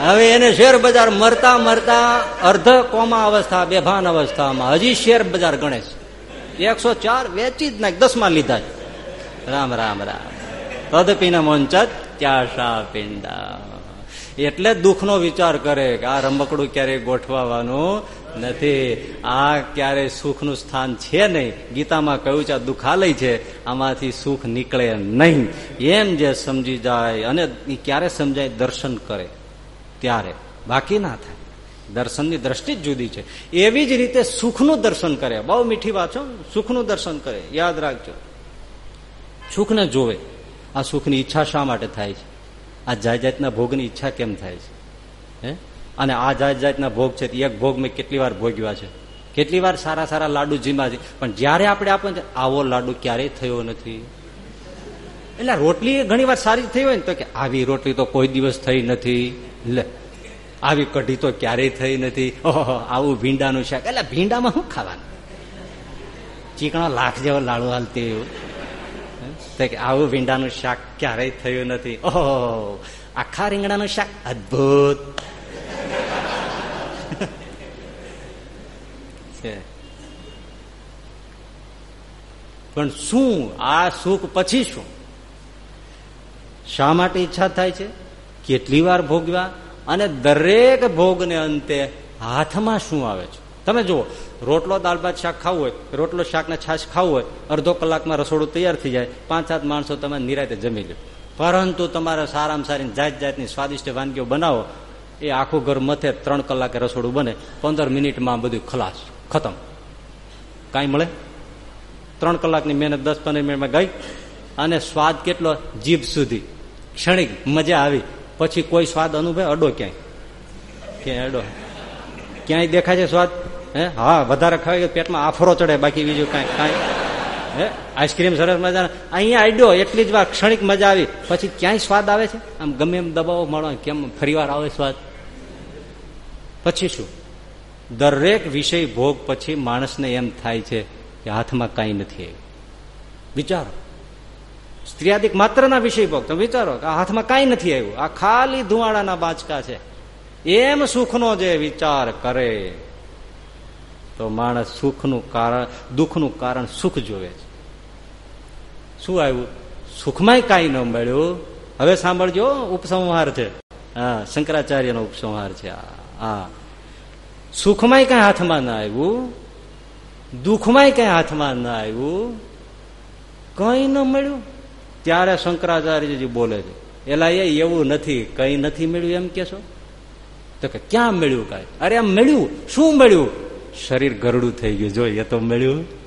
હવે એને શેર બજાર મરતા મરતા અર્ધ કોમા અવસ્થા, બેભાન અવસ્થામાં. હજી શેર બજાર ગણે છે. એકસો ચાર વેચી જ નાખ દસમાં લીધા રામ રામ રામ. તદપીને મોંચત ત્યાશા પિંડા. એટલે દુઃખનો વિચાર કરે કે આ રમકડું ક્યારેય ગોઠવાવાનું નથી. આ ક્યારેય સુખનું સ્થાન છે નહીં. ગીતામાં કહ્યું છે, આ દુઃખાલય છે, આમાંથી સુખ નીકળે નહીં. એમ જે સમજી જાય અને ક્યારે સમજાય? દર્શન કરે. ત્યારે. બાકી ના થાય. દર્શનની દ્રષ્ટિ જ જુદી છે. એવી જ રીતે સુખનું દર્શન કરે. બહુ મીઠી વાત છો સુખનું દર્શન કરે. યાદ રાખજો. સુખને જોવે. આ સુખની ઈચ્છા શા માટે થાય છે? આ જાત જાતના ભોગની ઈચ્છા કેમ થાય છે? હે? અને આ જાત જાતના ભોગ છે એક ભોગ મેં કેટલી વાર ભોગવ્યા છે? કેટલી વાર સારા સારા લાડુ જીમા છે? પણ જયારે આપણે આપણને આવો લાડુ ક્યારેય થયો નથી. એટલે રોટલી ઘણી વાર સારી થઈ હોય ને તો કે આવી રોટલી તો કોઈ દિવસ થઈ નથી. આવી કઢી તો ક્યારેય થઈ નથી. ઓહો આવું ભીંડાનું શાક. એટલે ભીંડામાં શું ખાવાનું? ચીકણા લાખ જેવો લાડુ હાલતી એવું કે આવું ભીંડાનું શાક ક્યારેય થયું નથી. ઓહો, આખા રીંગણાનું શાક અદભુત. પણ શું? આ સુખ પછી શું? શા માટે ઈચ્છા થાય છે? કેટલી વાર ભોગવ્યા? અને દરેક ભોગને અંતે હાથમાં શું આવે છે? તમે જુઓ, રોટલો, દાળ, ભાત, શાક ખાવું હોય, રોટલો શાક ને છાશ ખાવું હોય, અડધો કલાકમાં રસોડું તૈયાર થઈ જાય, પાંચ, સાત માણસો તમે નિરાતે જમી લો. પરંતુ તમારે સારામાં સારી જાત જાતની સ્વાદિષ્ટ વાનગીઓ બનાવો, એ આખું ઘર મથે ત્રણ કલાકે રસોડું બને, પંદર મિનિટમાં બધું ખલાસ, ખતમ. કાંઈ મળે? ત્રણ કલાકની મહેનત, દસ, પંદર મિનિટમાં ગઈ, અને સ્વાદ કેટલો? જીભ સુધી. ક્ષણિક મજા આવી. પછી કોઈ સ્વાદ અનુભવે? અડો ક્યાંય. ક્યાંય અડો. ક્યાંય દેખાય છે સ્વાદ? હે? હા, વધારે ખાય પેટમાં આફરો ચડે, બાકી બીજું કાંઈ કાંઈ હે? આઈસ્ક્રીમ સરસ મજા અહીંયા આડ્યો એટલી જ વાર ક્ષણિક મજા આવી. પછી ક્યાંય સ્વાદ આવે છે? આમ ગમે એમ દબાવો મળો કેમ ફરી આવે સ્વાદ? પછી શું? દરેક વિષય ભોગ પછી માણસને એમ થાય છે કે હાથમાં કાંઈ નથી આવ્યું. વિચારો. સ્ત્રીયાદિક માત્રના વિષય ભોગ. તમે વિચારો કે હાથમાં કાંઈ નથી આવ્યું. આ ખાલી ધુવાડાના બાચકા છે. એમ સુખનો જે વિચાર કરે. તો માણસ સુખનું કારણ, દુઃખનું કારણ સુખ જોવે છે. શું આવ્યું? સુખમાંય કાંઈ ન મળ્યું. હવે સાંભળજો, ઉપસંહાર છે. હા, શંકરાચાર્યનો ઉપસંહાર છે હા. સુખમાંય કઈ હાથમાં ના આવ્યું. દુઃખમાંય કઈ હાથમાં ના આવ્યું. કઈ ન મળ્યું. ત્યારે શંકરાચાર્યજી બોલે છે એલા એ એવું નથી, કઈ નથી મળ્યું એમ કેશો તો કે, ક્યાં મળ્યું કાંઈ? અરે એમ મળ્યું. શું મળ્યું? શરીર ગરડું થઈ ગયું. જો એ તો મળ્યું.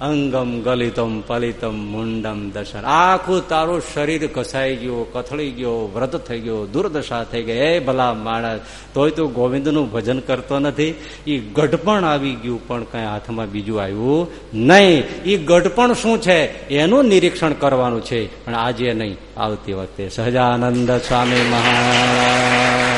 અંગમ ગલિતમ પલિતમ મુંડમ દર્શન આખું તારું શરીર ઘસાઈ ગયું, કથળી ગયો, વ્રત થઈ ગયો, દુર્દશા થઈ ગઈ. એ ભલા માણસ, તોય તું ગોવિંદનું ભજન કરતો નથી. એ ગઢપણ આવી ગયું, પણ કઈ હાથમાં બીજું આવ્યું નહીં. એ ગઢપણ શું છે? એનું નિરીક્ષણ કરવાનું છે. પણ આજે નહીં, આવતી વખતે. સહજાનંદ સ્વામી મહારાજ.